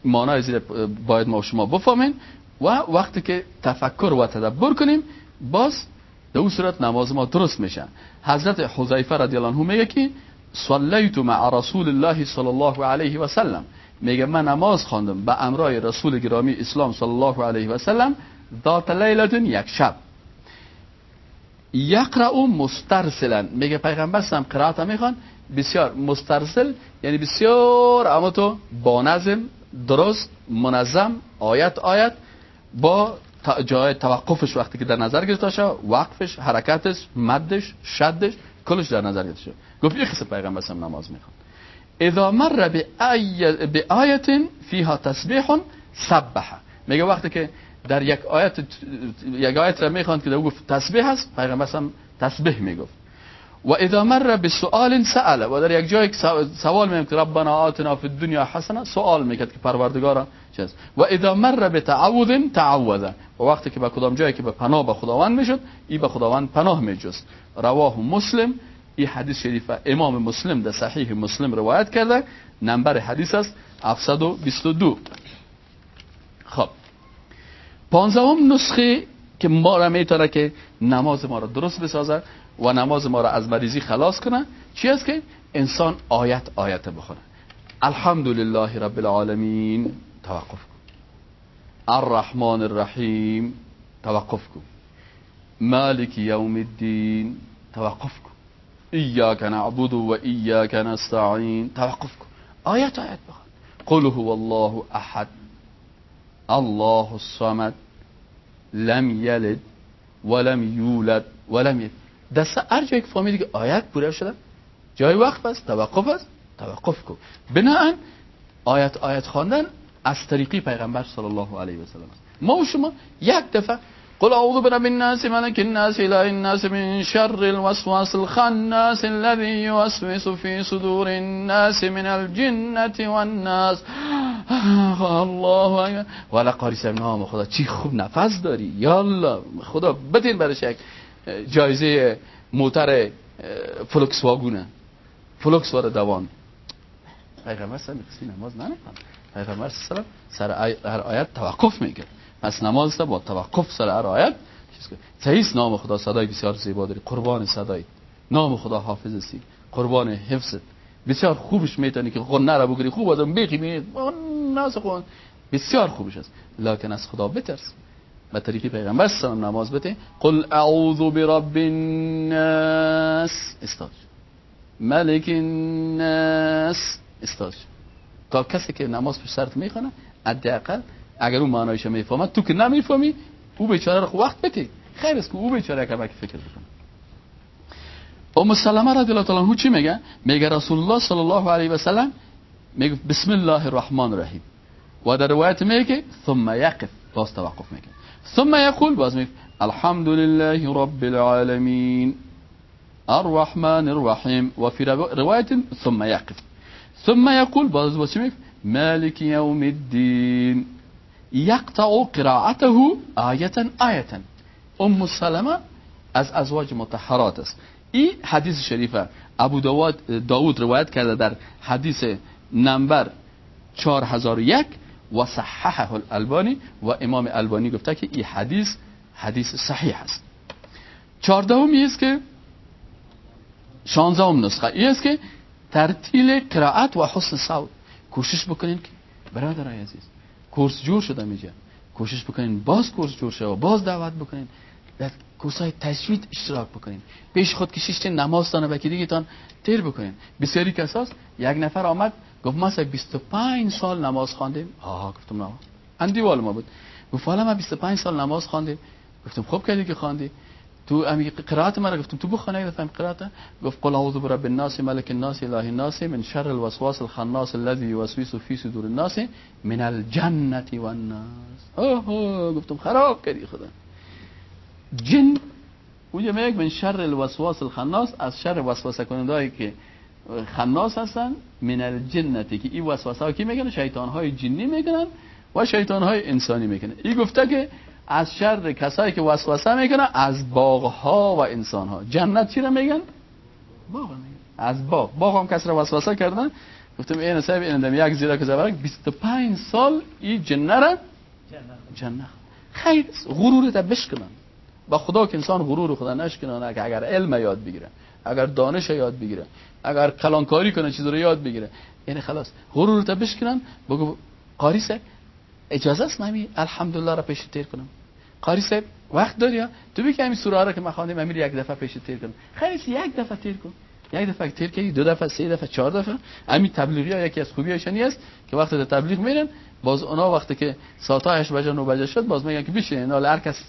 معنای زیر باید ما شما بفهمین و وقتی که تفکر و تدبر کنیم باز در صورت نماز ما درست میشه. حضرت حذیفه رضی الله عنه میگه که صلیت مع رسول الله صلی الله علیه و سلم. میگه من نماز خواندم به امرای رسول گرامی اسلام صلی الله علیه و سلم. ذات لیلتون یک شب. یقرأ مسترسلا. میگه پیغمبر سم قرائت می‌خوان. بسیار مسترسل یعنی بسیار اما تو با نظم درست منظم آیت آیت با جای توقفش وقتی که در نظر گرفته شد وقفش حرکتش مدش شدش کلش در نظر گرفته شد. گفت یه قصه پیغمبر سم نماز می‌خوان. اذا مر به آیت فیها تسبیح سبح میگه وقتی که در یک آیت یک آیت را می‌خواند که در گفت تسبیح هست پیغمبر هم تسبیح می‌گفت. و اذا مر بسؤال سأل و در یک جای سوال میگه که ربنا آتنا فی الدنیا حسنه سوال می‌کرد که پروردگارا چیز و اذا مر بتعوذ تعوذ و وقتی که به کدام جایی که به پناه به خداوند می‌شد ای به خداوند پناه میجست. رواه مسلم این حدیث شریف امام مسلم در صحیح مسلم روایت کرده نمبر حدیث است 722 خب. پانزدهم نسخه که ما را می‌تونه که نماز ما را درست بسازه و نماز ما را از مریضی خلاص کنه چی است که انسان آیت آیت بخونه. الحمدلله رب العالمین توقف کن. الرحمن الرحیم توقف کن. مالک یوم الدین توقف کن. ایاک نعبد و ایاک نستعین توقف کن. آیت آیت بخون. قل هو الله احد. الله الصمد لم یلد ولم یولد ولم ید دست هر جایی که فهمیدی که آیت پوره شده جای وقت است توقف است توقف کن بناهن آیت آیت خواندن از طریقی پیغمبر صلی الله علیه و سلم ما و شما یک دفعه قل اعوذ برب الناس ملك الناس اله الناس من شر الوسواس الخناس الذي يوسوس في صدور الناس من الجنة والناس الله اکبر. ولا قاری نام خدا چی خوب نفس داری. یالا خدا بدین برش یک جایزه موتر فلوکس واگونه فلوکس وار دوان. پیغمبر صلی الله نماز نمی‌خوان. پیغمبر صلی سر هر آیت توقف میگه. پس نماز با توقف سر هر آیت تهیس نام خدا صدای بسیار زیبا داری. قربان صدای. نام خدا حافظ سی قربان حفظت. بسیار خوبش می‌تونی که خود نره بگیری خوب آدم بیخی می ناز خون بسیار خوبش است. لکن از خدا بترس. به طریقی پیغمبر سلام نماز بده. قل اعوذ برب الناس. استاد. ملک الناس. استاد. تا کسی که نماز پیش سرت می‌خونه حداقل اگر اون معنایش می‌فهمد تو که نمی‌فهمی او بیچاره رو وقت بده. خیر است که او بیچاره که فکر بکنه. ام سلمه رضی الله تعالی چی میگه میگه رسول الله صلی الله علیه و سلم میگه بسم الله الرحمن الرحیم و در روایت میگه ثم یقف باز توقف میگه ثم یقول باز میگه الحمد لله رب العالمین الرحمن الرحیم و فی روایت ثم یقف ثم یقول باز باز میگه مالک یوم الدین یقطع قراءته آیتا آیتا ام سلمه از ازواج متحرات است این حدیث شریفه. ابو داود, داود روایت کرده در حدیث نمبر 4001 و صححه الالبانی و امام البانی گفته که این حدیث حدیث صحیح است. چهاردهم است که شانزدهم نسخه. این است که ترتیل قرائت و حسن صوت. کوشش بکنین که برادر عزیز کورس جور شده میجه کوشش بکنین باز کورس جور شده و باز دعوت بکنین. در کورس های تجوید اشتراک بکنین. پیش خود کشیشت نماز بکی دیگه تان تیر بکنین. بسیاری کساس یک نفر آمد گفت ما 25 سال نماز خواندیم. آها گفتم نه. اندیوال ما بود. گفت حالا ما 25 سال نماز خواندیم. گفتم خوب کردی که خواندی. تو امی قرائت مرا گفتم تو بخونه دفعه قرائت. گفت قل اعوذ برب الناس ملك الناس اله الناس من شر الوسواس الخناس الذي يوسوس في صدور الناس من الجنه والناس. اوه گفتم خراب کردی خدا. جن اونجا میگه من شر الوسواس الخناس از شر وسوسه کنندهایی که خناس هستن من الجنتی که این وسوسه ها کی میگن شیطان های جنی میگن و شیطان های انسانی می‌کنه این گفته که از شر کسایی که وسوسه می‌کنن از باغ ها و انسان ها جنت چی رو میگن؟ باغ میگن. از باغ. باغ هم کس رو وسوسه کردن. گفتم این صاحب این دم. یک زیرا که زبرک 25 سال این جنه را جنت. خیر غرورت بشکنن. با خدا که انسان غرور خدا نشکنه که اگر علم یاد بگیره اگر دانش یاد بگیره اگر کلانکاری کنه چیز رو یاد بگیره. یعنی خلاص غرورت بشکنن بگو قاری اجازه است من الحمدلله را پیش تیر کنم. قاری صاحب وقت داری ها؟ تو بگی همین سوره را که ما خواندیم امیر یک دفعه پیش تیر کنم. خیلی یک دفعه تیر کن. یک دفعه تیر کنی دو دفعه سه دفعه چهار دفعه؟ همین تبلیغی ها یکی از خوبیاشونی است که وقتی تبلیغ میرن باز اونا وقتی که ساعت 8 بجه 9 بجه شد باز میگن که بشین حالا هر کس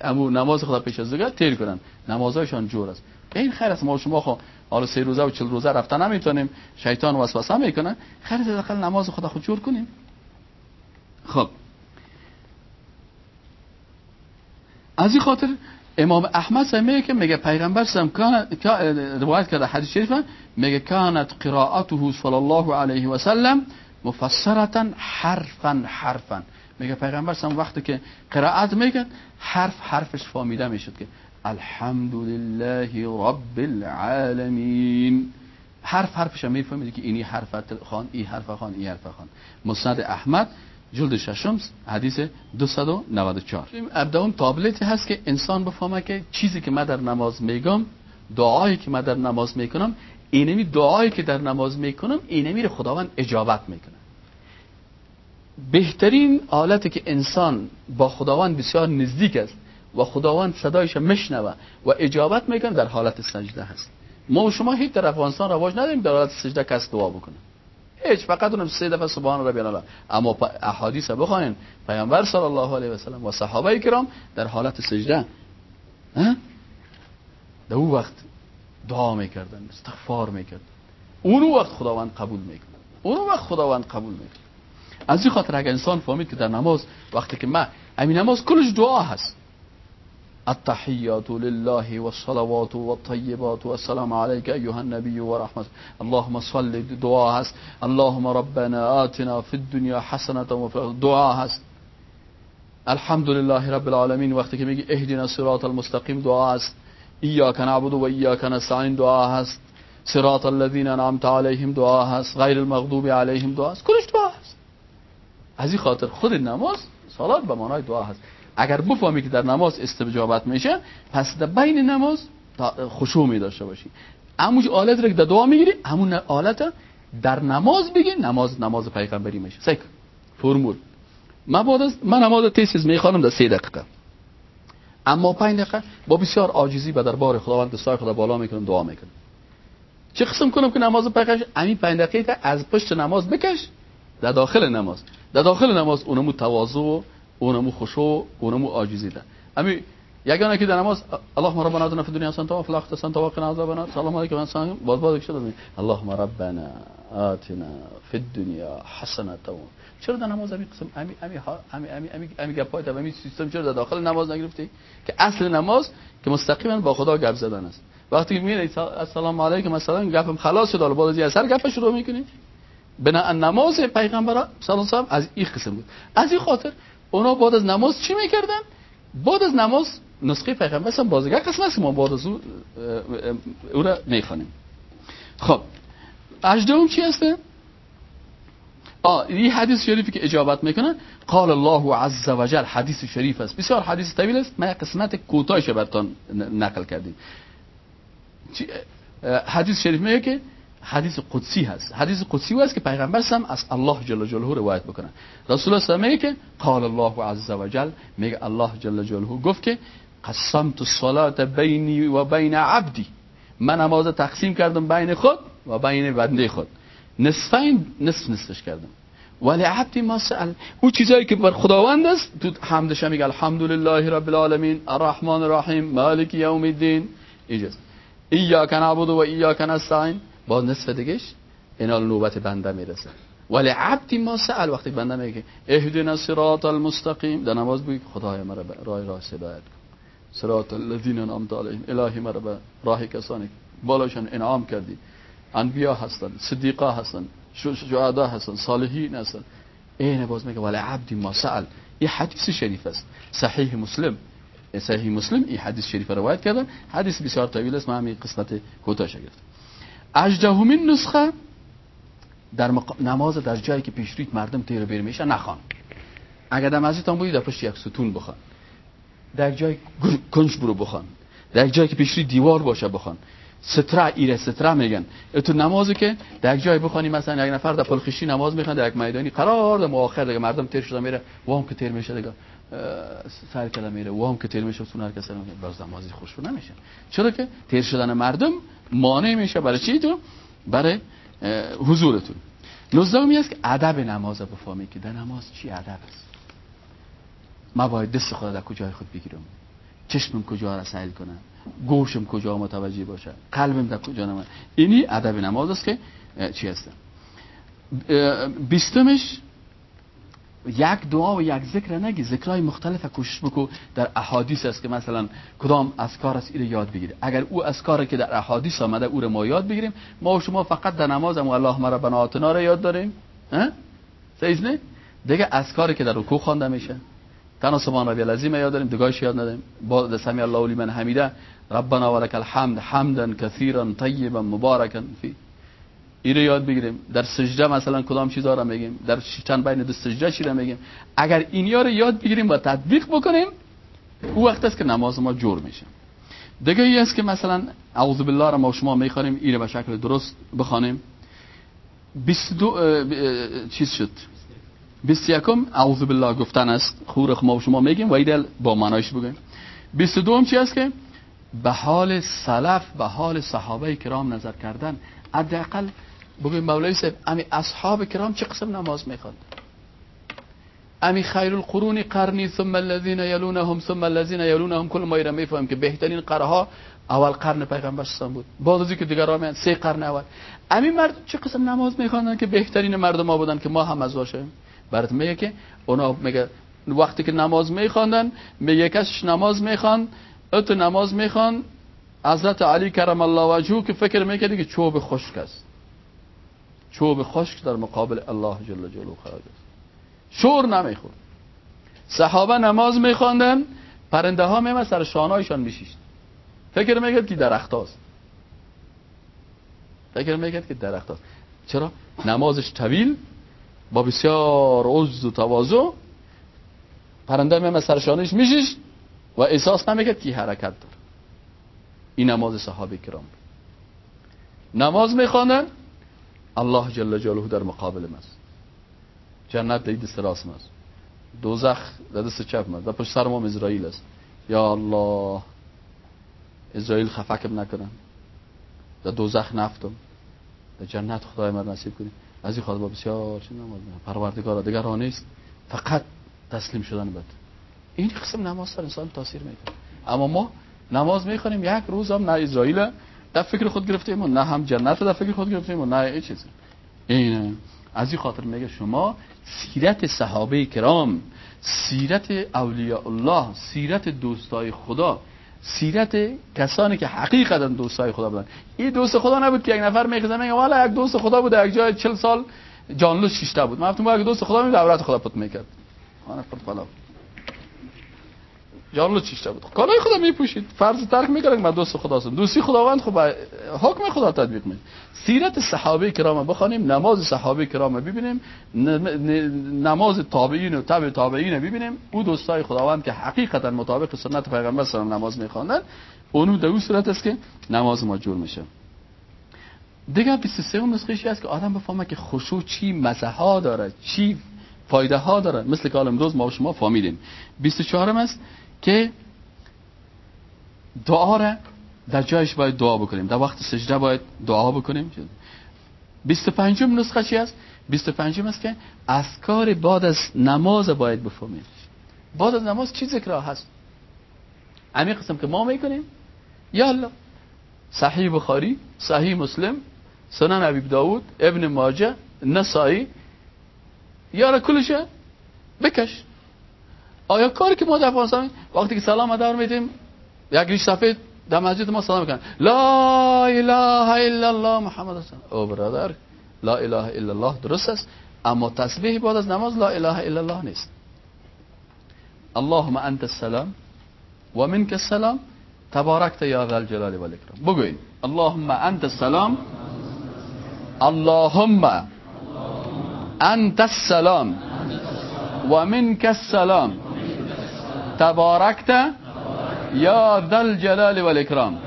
امو نماز خدا پیش از دیگه تیر کنن. نمازهایشان جور است. این خیر است. ما شما خو حالا سه روزه و چل روزه رفتن نمی‌تونیم. شیطان وسوسه می‌کنه. خیر است داخل نماز خدا خود جور کنیم. خب. از این خاطر امام احمد میگه که میگه پیغمبر سم روایت کرده حدیث شریف میگه کانت قراءته صلی الله علیه و سلم مفسرتا حرفا حرفا. میگه پیغمبر سم وقتی که قرائت می‌کرد حرف حرفش فهمیده می‌شد که الحمدلله رب العالمین. حرف حرفش می‌فهمید که اینی حرف خان ای حرف خان ای حرف خان. مسند احمد جلد ششم حدیث 294 ابداون تابلتی هست که انسان بفهمه که چیزی که من در نماز میگم دعایی که من در نماز می‌کنم اینمی دعایی که در نماز می‌کنم اینمی رو خداوند اجابت می‌کنه. بهترین حالتی که انسان با خداوند بسیار نزدیک است و خداوند صدایش مشنوه و اجابت می‌کنه در حالت سجده هست. ما و شما هیچ در افغانستان رواج نداریم در حالت سجده کس دعا بکنه. هیچ فقط اونم سه دفعه سبحان ربی الله اما احادیث بخواین پیامبر صلی الله علیه و سلم و صحابه کرام در حالت سجده در اون وقت دعا می‌کردن استغفار می‌کردن. اون وقت خداوند قبول می‌کنه اون وقت خداوند قبول می‌کنه از این خاطر اگر انسان فهمید که در نماز وقتی که ما همین نماز کلش دعا هست. التحيات لله والصلوات والطيبات والسلام عليك أيها النبي ورحمة اللهم صل دعا هست. اللهم ربنا آتنا في الدنيا حسنة وفي دعا هست. الحمد لله رب العالمين وقتی که میگی اهدنا صراط المستقيم دعا هست. ایاک نعبد و ایاک نستعین دعا هست. صراط الذين انعمت عليهم دعا هست. غیر المغضوب عليهم دعا هست. کلش دعا از این خاطر خود نماز صلات به معنای دعا هست. اگر بفهمی که در نماز استجابت میشه پس در بین نماز خشوع می داشته باشی. همون آلت رو که در دعا می‌گیری همون آلت در نماز بگی نماز نماز پیغمبری میشه. سیک فرمول. من من نماز تیسیز می‌خوانم در سه دقیقه. اما پنج دقیقه با بسیار عاجزی به دربار خداوند دستای خدا بالا می‌کنم دعا می‌کنم. چه قسم کنم که نماز پیغمبر همین پنج دقیقه از پشت نماز بکش در داخل نماز. در داخل نماز اونمو تواضع اونمو خشوع اونمو عاجزی ده. امی یگانه که در نماز اللهم ربنا آتنا فی الدنیا حسنه و فی الاخره حسنه و قنا عذاب النار. سلام علیکم انسان باز باز شده اللهم ربنا آتنا فی الدنیا حسنه چرا در نماز همین قسم امی امی امی امی امی امی گپای در امی سیستم چرا در داخل نماز نگرفتی؟ که اصل نماز که مستقیما با خدا گپ زدن است. وقتی میری السلام علیکم السلام گپم خلاص شد بعد از اثر گپ شروع می‌کنی؟ بنا نماز پیغمبر صلی الله علیه از این قسم بود. از این خاطر اونا بعد از نماز چی می‌کردن؟ بعد از نماز نسخه پیغمبر هم بازیگر قسم است ما بعد از او او را می‌خوانیم. خب اجدهم چی هسته آه این حدیث شریفی که اجابت می‌کنه قال الله عز وجل حدیث شریف است. بسیار حدیث طویل است. ما قسمت کوتاهش براتون نقل کردیم. حدیث شریف میگه که حدیث قدسی هست. حدیث قدسی هست که پیغمبر هم از الله جل جلاله روایت بکنه. رسول الله میگه که قال الله عز وجل میگه الله جل جلاله گفت که قسمت الصلاه بینی و بین عبدی. من نماز تقسیم کردم بین خود و بین بنده خود. نصفین نصف نصفش کردم. ولی عبدی ما سأل او چیزایی که بر خداوند است تو حمدش میگه الحمدلله رب العالمین الرحمن الرحیم مالک یوم الدین. ایجاز. ایاک نعبد و ایاک نستعین. با نصف دیگهش اینا نوبت بنده می‌رسه. ولی عبدی ما سأل وقتی بنده میگه اهدنا صراط المستقیم در نماز بگی خدای مرا به راه راه هدایت کن. صراط الذین انعمت علیهم الهی مرا به راه کسانی بالاشان انعام کردی. انبیا هستن صدیقا هستن شهدا هستن صالحین هستن. این باز میگه ولی عبدی ما سأل. این حدیث شریف است. صحیح مسلم. صحیح مسلم این حدیث شریف روایت کردن. حدیث بسیار طویل است. ما همین قسمت کوتاه گرفتم. اجدهمین نسخه. در نماز در جایی که پیش مردم تیر بیر میشه نخوان. اگر در مسجدتان بودی در پشت یک ستون بخوان. در جای کنج برو بخوان. در جایی که پیش دیوار باشه بخوان. ستره ایره ستره میگن. تو نمازی که در جای بخوانی مثلا یک نفر در پلخشی نماز می‌خوان در یک میدانی قرار در مؤخر دیگه مردم تیر شده میره وام که تیر میشه دیگه سر کلا میره وام که تیر میشه سون هر کس باز نمازی خوش نمیشه. چرا که تیر شدن مردم مانع میشه برای چی تو برای حضورتون. نوزدهمی است که ادب نماز بفهمی که در نماز چی ادب است. ما باید دست خود در کجای خود بگیرم؟ چشمم کجا را سیل کنم؟ گوشم کجا متوجه باشه؟ قلبم در کجا نماز؟ اینی ادب نماز است که چی هست بیستمش یک دعا و یک ذکر نگی ذکرهای مختلف کوشش بکو در احادیث است که مثلا کدام اذکار است اینو یاد بگیری اگر او اذکاری که در احادیث آمده او رو ما یاد بگیریم. ما و شما فقط در نماز هم اللهم ربنا آتنا رو یاد داریم. ها نه؟ دیگه اذکاری که در رکوع خوانده میشه. تنها سبحان ربی العظیم یاد داریم دگاهش یاد نداریم. با سمی الله لمن حمیده ربنا ولک الحمد حمدا كثيرا طیبا مبارکا فی این یاد بگیریم. در سجده مثلا کدام چیزا رو میگیم؟ در شیطان بین دو سجده چی رو میگیم؟ اگر اینیا رو یاد بگیریم و تطبیق بکنیم او وقت است که نماز ما جور میشه. دیگه ای است که مثلا اعوذ بالله را ما شما می‌خوانیم این به شکل درست بخوانیم. 22 چیز شد؟ 21 اعوذ بالله گفتن است. خور ما شما میگیم و ایدل با معنایش بگیم 22 چی است که به حال سلف به حال صحابه کرام نظر کردن حداقل بگیم مولوی صاحب امی اصحاب کرام چه قسم نماز می‌خواند امی خیر القرون قرنی ثم الذين يلونهم ثم الذين يلونهم کل ما می‌فهمیم که بهترین قرها اول قرن پیغمبر بود. بعد از که دیگر میان سه قرن اول. امی مرد چه قسم نماز میخواندن که بهترین مردم ما بودن که ما هم از باشیم برات میگه که اونا میگه وقتی که نماز میخواندن میگه کسش نماز می‌خوان ات نماز می‌خوان حضرت علی کرم الله وجهه که فکر می‌کردی که چوب خشک است. چوب خشک در مقابل الله جل جلاله قرار است شور نمی‌خورد. صحابه نماز میخواندن پرنده ها میمه سر شانهایشان میشیشت. فکر می‌کرد که درخت هاست. فکر می‌کرد که درخت هاست. چرا؟ نمازش طویل با بسیار عجز و تواضع. پرنده میمه سر شانهش میشیشت و احساس نمی‌کرد که حرکت داره. این نماز صحابه کرام نماز می‌خوانن الله جل جلاله در مقابل است جنت در دست راست است دوزخ در دست چپ است در پشت سر ما اسرائیل است. یا الله اسرائیل خفکم نکنن. در دوزخ نفتم در جنت خدای من نصیب کنی. از این خدا بسیار چه نماز پروردگار دیگر ها نیست. فقط تسلیم شدن بد. این قسم نماز سر انسان تاثیر می‌کنه اما ما نماز می‌خونیم یک روز هم نه اسرائیل در فکر خود گرفتیم و نه هم جنت در فکر خود گرفتیم و نه ای چیزی این از این خاطر میگه شما سیرت صحابه کرام سیرت اولیاء الله سیرت دوستای خدا سیرت کسانی که حقیقتا دوستای خدا بودن. این دوست خدا نبود که یک نفر میگه میگه والا یک دوست خدا بود یک جای 40 سال جانلوس شیشته بود. من گفتم یک دوست خدا می دعوت خدا پت می‌کرد. من پت جانلو چیشته بود؟ کالای خدا میپوشید. فرض ترک می‌کرد من دوست خدا هستم دوستی خداوند خب حکم خدا تطبیق می سیرت صحابه کرام بخوانیم نماز صحابه کرام ببینیم نماز تابعین و تبع تابعین ببینیم. او دوستای خداوند که حقیقتا مطابق سنت پیغمبر صلی الله نماز میخواندن اونو در اون صورت است که نماز ما جور میشه. دیگه 23 نسخه است که آدم بفهمه که خشوع چی مزه ها داره چی فایده ها داره. مثل که امروز ما و شما فهمیدیم 24 است که دعا را در جایش باید دعا بکنیم. در وقت سجده باید دعا بکنیم. 25 نسخه چی است؟ 25 است که اسکار بعد از نماز باید بفهمیم. بعد از نماز چی ذکر هست؟ امی قسم که ما می‌کنیم. یا الله صحیح بخاری صحیح مسلم سنن ابی داود ابن ماجه نسائی. یارا کلشه بکش. آیا کاری که ما در افغانستان وقتی که سلام ادا میدیم یک ریش سفید در مسجد ما سلام می‌کنن. لا اله الا الله محمد رسول او برادر لا اله الا الله درست است اما تسبیح بعد از نماز لا اله الا الله نیست. اللهم انت السلام و منك السلام. تبارکت یا ذا الجلال والاکرام بگوین اللهم انت السلام. اللهم انت السلام. و منك السلام. تبارکت یا ذل جلال و الاکرام.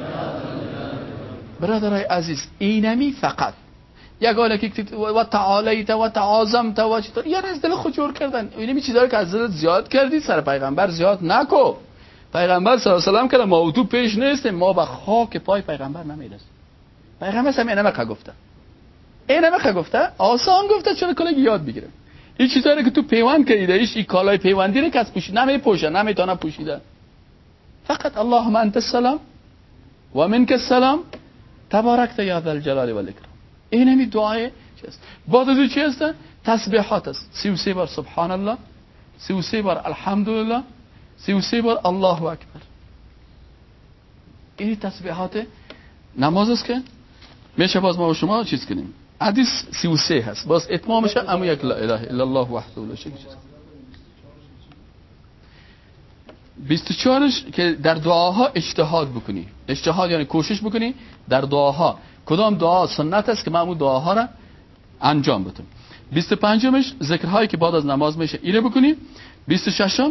برادرای عزیز اینمی فقط. یک حالا که و تعالیت و تعاظمت و چطور. یه از دل خود جور کردن. اینمی چیزایی که از دلت زیاد کردی سر پیغمبر زیاد نکو. پیغمبر صلی الله علیه و سلم ما تو پیش نیستیم. ما به خاک پای پیغمبر نمی‌رسیم. پیغمبر هم اینم گفته. اینم گفته آسان گفته چون کلی یاد بگیره این چیزایی که تو پیوند کردی ایش این کالای پیوندی رو کس پوشید نمیپوشه نمی‌تونه پوشیده فقط اللهم انت السلام و منك السلام تبارکت یا ذل جلال و الاکرام این همی دعای چیست بعد از چی هست تسبیحات است. 33 بار سبحان الله 33 بار الحمدلله 33 بار الله اکبر. این تسبیحات نماز است که میشه باز ما و شما چیز کنیم؟ حدیث 33 هست. باز اتمامش اما یک لا اله الا الله وحده لا شریک 24 که در دعاها اجتهاد بکنی. اجتهاد یعنی کوشش بکنی در دعاها. کدام دعا سنت است که من دعاها را انجام بدم؟ 25 مش ذکرهایی که بعد از نماز میشه ایره بکنیم 26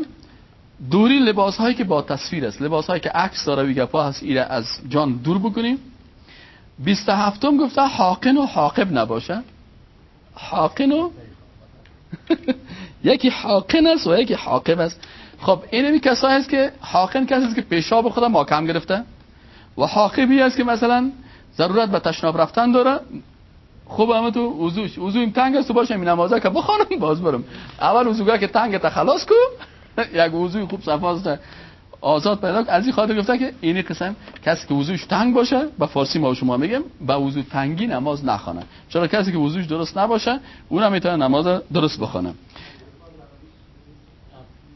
دوری لباس هایی که با تصویر است. لباس هایی که عکس داره و گپا هست ایره از جان دور بکنیم 27 م گفته حاقن و حاقب نباشه. حاقن و یکی حاقن است و یکی حاقب است. خب این می کسایی است که حاقن کسی است که پیشاب خودم ماکم گرفته و حاقبی است که مثلا ضرورت به تشناب رفتن داره. خوب همه تو وضوش وضو تنگ است باشه این نمازه که بخوانم باز برم. اول وضوگاه که تنگ تا خلاص یک وضوی خوب صفاست آزاد پیدا از این خاطر گفته که اینی قسم کسی که وضوش تنگ باشه به فارسی ما شما میگم با وضو تنگی نماز نخوانه. چرا کسی که وضوش درست نباشه اون هم می‌تونه نماز درست بخونه.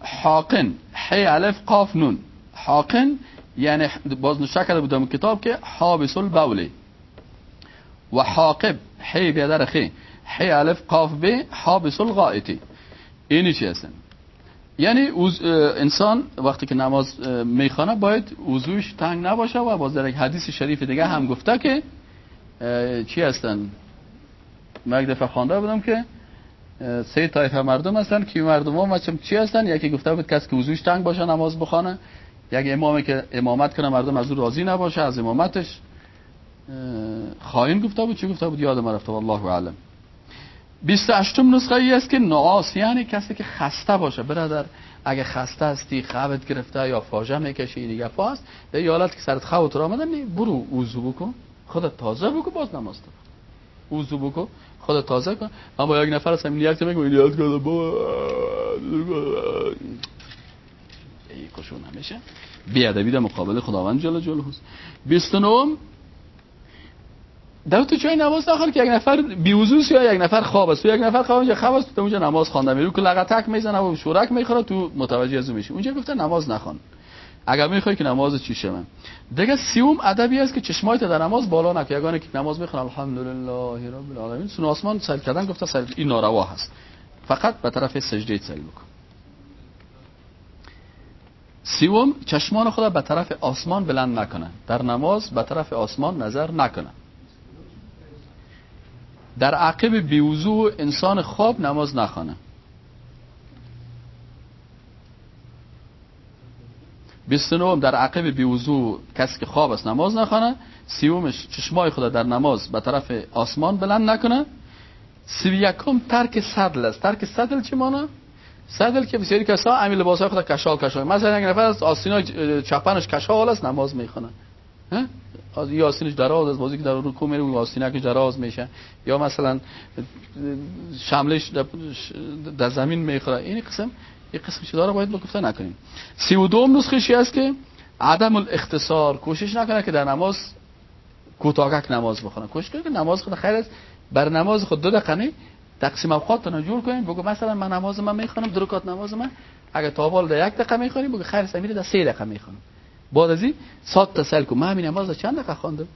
حاقن. حی الف قاف نون. حاقن یعنی باز نشه کرده بودم کتاب که حابس البولی و حاقب. حی بیادر خی حی الف قاف ب حابس الغائتی اینی چی هستن؟ یعنی انسان وقتی که نماز می‌خوانه باید وضوش تنگ نباشه و باز در یک حدیث شریف دیگه هم گفته که چی هستن؟ من دفعه خوانده بودم که سه طایفه مردم هستن که مردم ها چی هستن؟ یکی گفته بود کسی که وضوش تنگ باشه نماز بخوانه یک امامی که امامت کنه مردم از او راضی نباشه از امامتش خائن گفته بود چی گفته بود؟ یادم رفته والله اعلم. 28 نسخه ای است که نعاس یعنی کسی که خسته باشه. برادر اگه خسته هستی خوابت گرفته یا فاجعه می‌کشی این فاست به حالت که سرت خوت را آمدن برو وضو بکن. خودت تازه بکن باز نماز تو. وضو بکن. خودت تازه کن. اما یک نفر هستم. یک میگم این کرده با. ای کشون نمیشه بیادبی در مقابل خداوند جل جلاله. 29 در تو جای نماز داخل که یک نفر بیوزوس یا یک نفر خواب است. یک نفر خواب اونجا خواب است تو اونجا نماز خوانده میره که لغتک می‌زنه و شورک می‌خوره تو متوجه از میشی. اونجا گفته نماز نخوان. اگر می‌خوای که نماز چی شوم دیگه سیوم ادبی است که چشمایت در نماز بالا نکنه یگانه که نماز می‌خونه الحمدلله رب العالمین. سن آسمان سر کردن گفته سر این ناروا هست. فقط به طرف سجده سر بکن. سیوم چشمان خود به طرف آسمان بلند نکنه. در نماز به طرف آسمان نظر نکنه. در عقب بیوزو انسان خواب نماز نخوانه. 29 در عقب بی‌وضو کسی که خواب است نماز نخوانه. سیومش چشمای خود در نماز به طرف آسمان بلند نکنه. سی یکم ترک سدل است. ترک سدل چی مانه؟ سدل که بسیاری کسا امی لباس های خود کشال کشال. مثلا یک نفر از آستینای چپنش کشال است نماز می‌خونه. از یاسینش دراز از بازی که در رکوع میره و آستینکش دراز میشه. یا مثلا شملش در زمین می‌خوره. این قسم یه قسم چه داره باید گفته نکنیم. سی و دوم نسخه است که عدم الاختصار کوشش نکنه که در نماز کوتاهک نماز بخونه. کوشش کنه که نماز خود خیر است. بر نماز خود دو دقیقه تقسیم اوقات رو جور کنیم. بگو مثلا من نماز من می‌خونم دو رکعت نماز من. اگه تابال در یک دقیقه می‌خونیم بگو خیر است در سه دقیقه می‌خونم. بعد از این سات تسل کو من همین نماز چند دقیقه خواندم؟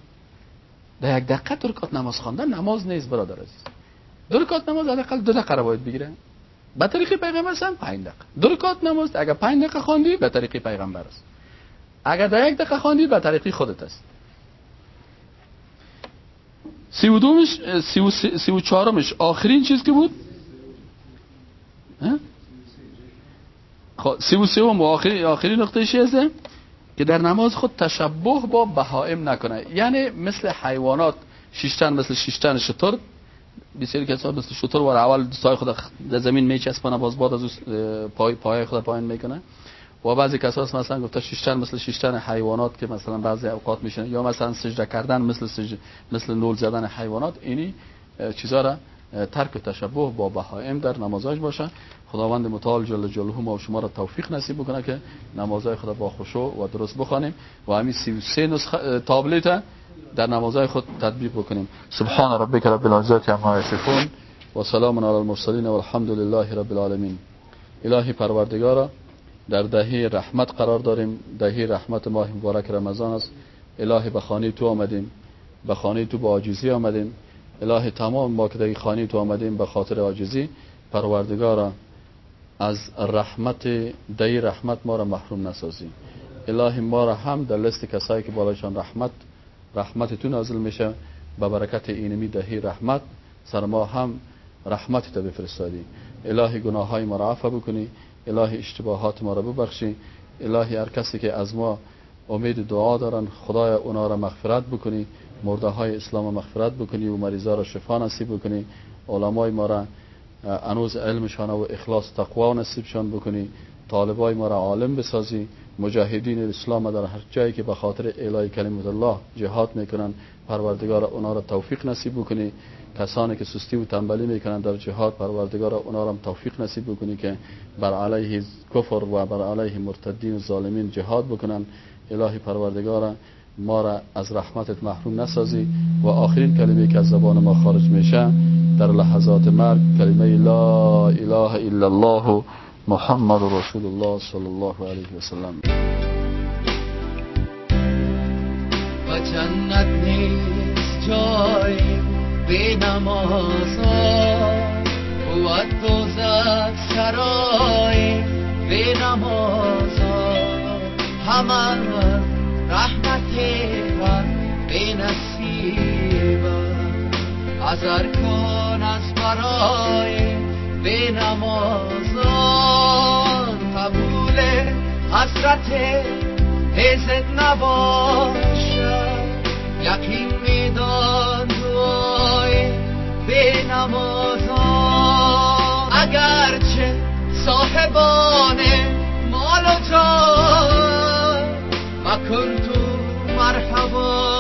در یک دقیقه دو رکعت نماز خواندن نماز نیست برادر عزیز. دو رکعت نماز حداقل دو دقیقه باید بگیره به طریق پیغمبر هم 5 دقیقه. دو رکعت نماز اگر 5 دقیقه خواندی به طریق پیغمبر است. اگر در یک دقیقه خواندی به طریق خودت است. سی و دومش سی و, سی و چهارمش آخرین چیز که بود؟ خب سی و سوم آخری آخرین نقطه هست؟ که در نماز خود تشبه با بهائم نکنه. یعنی مثل حیوانات شیشتن مثل شیشتن شطور بسیاری کسا مثل شطور و اول دستای خود در زمین میچسبانه باز بعد از پای پای خود پایین می‌کنه. و بعضی کسا مثلا گفته شیشتن مثل شیشتن حیوانات که مثلا بعضی اوقات میشن یا مثلا سجده کردن مثل سجده مثل نول زدن حیوانات اینی چیزا را ترک تشبه با بهائم در نمازاش باشه. خداوند متعال جل جلاله ما و شما را توفیق نصیب بکنه که نمازهای خدا با خشوع و درست بخوانیم و همین 33 نسخه تابلت در نمازهای خود تطبیق بکنیم. سبحان ربک رب العزت عما یصفون و سلام علی المرسلین و الحمد لله رب العالمین. الهی پروردگارا در دهی رحمت قرار داریم. دهی رحمت ماه مبارک رمضان است. الهی به خانه تو آمدیم. به خانه تو با عاجزی آمدیم. الهی تمام ما که در خانه تو آمدیم. به خاطر عاجزی. پروردگارا از رحمت دهی رحمت ما را محروم نسازیم الهی ما را هم در لست کسایی که بالایشان رحمت رحمت تو نازل میشه. به برکت اینمی دهی رحمت سر ما هم رحمت تا بفرستادی. الهی گناه های ما را عفو بکنی. الهی اشتباهات ما را ببخشی. الهی هر کسی که از ما امید دعا دارن خدای اونا را مغفرت بکنی. مرده های اسلام مغفرت بکنی و مریضا را شفا نصیب بکنی. علمای ما را انوز علمشان و اخلاص تقوا نصیبشان بکنی. طالبای ما را عالم بسازی. مجاهدین اسلام در هر جایی که به خاطر اعلای کلمت الله جهاد می‌کنن پروردگار اونا را توفیق نصیب بکنی. کسانی که سستی و تنبلی می‌کنن در جهاد پروردگار اونا را توفیق نصیب بکنی که بر علیه کفر و بر علیه مرتدین و ظالمین جهاد بکنن الهی پروردگار ما را از رحمتت محروم نسازی و آخرین کلمه که از زبان ما خارج میشه در لحظات مرگ کلمه لا اله الا الله محمد رسول الله صلی الله علیه و سلم. و جای بی و سرای بی همه رحمت lleva به نصیب. از ارکان از برای به نمازان قبول حسرت حیزت نباشد. یقین میدان دعای به نمازان. اگرچه صاحبان مال و جان مکن trouble.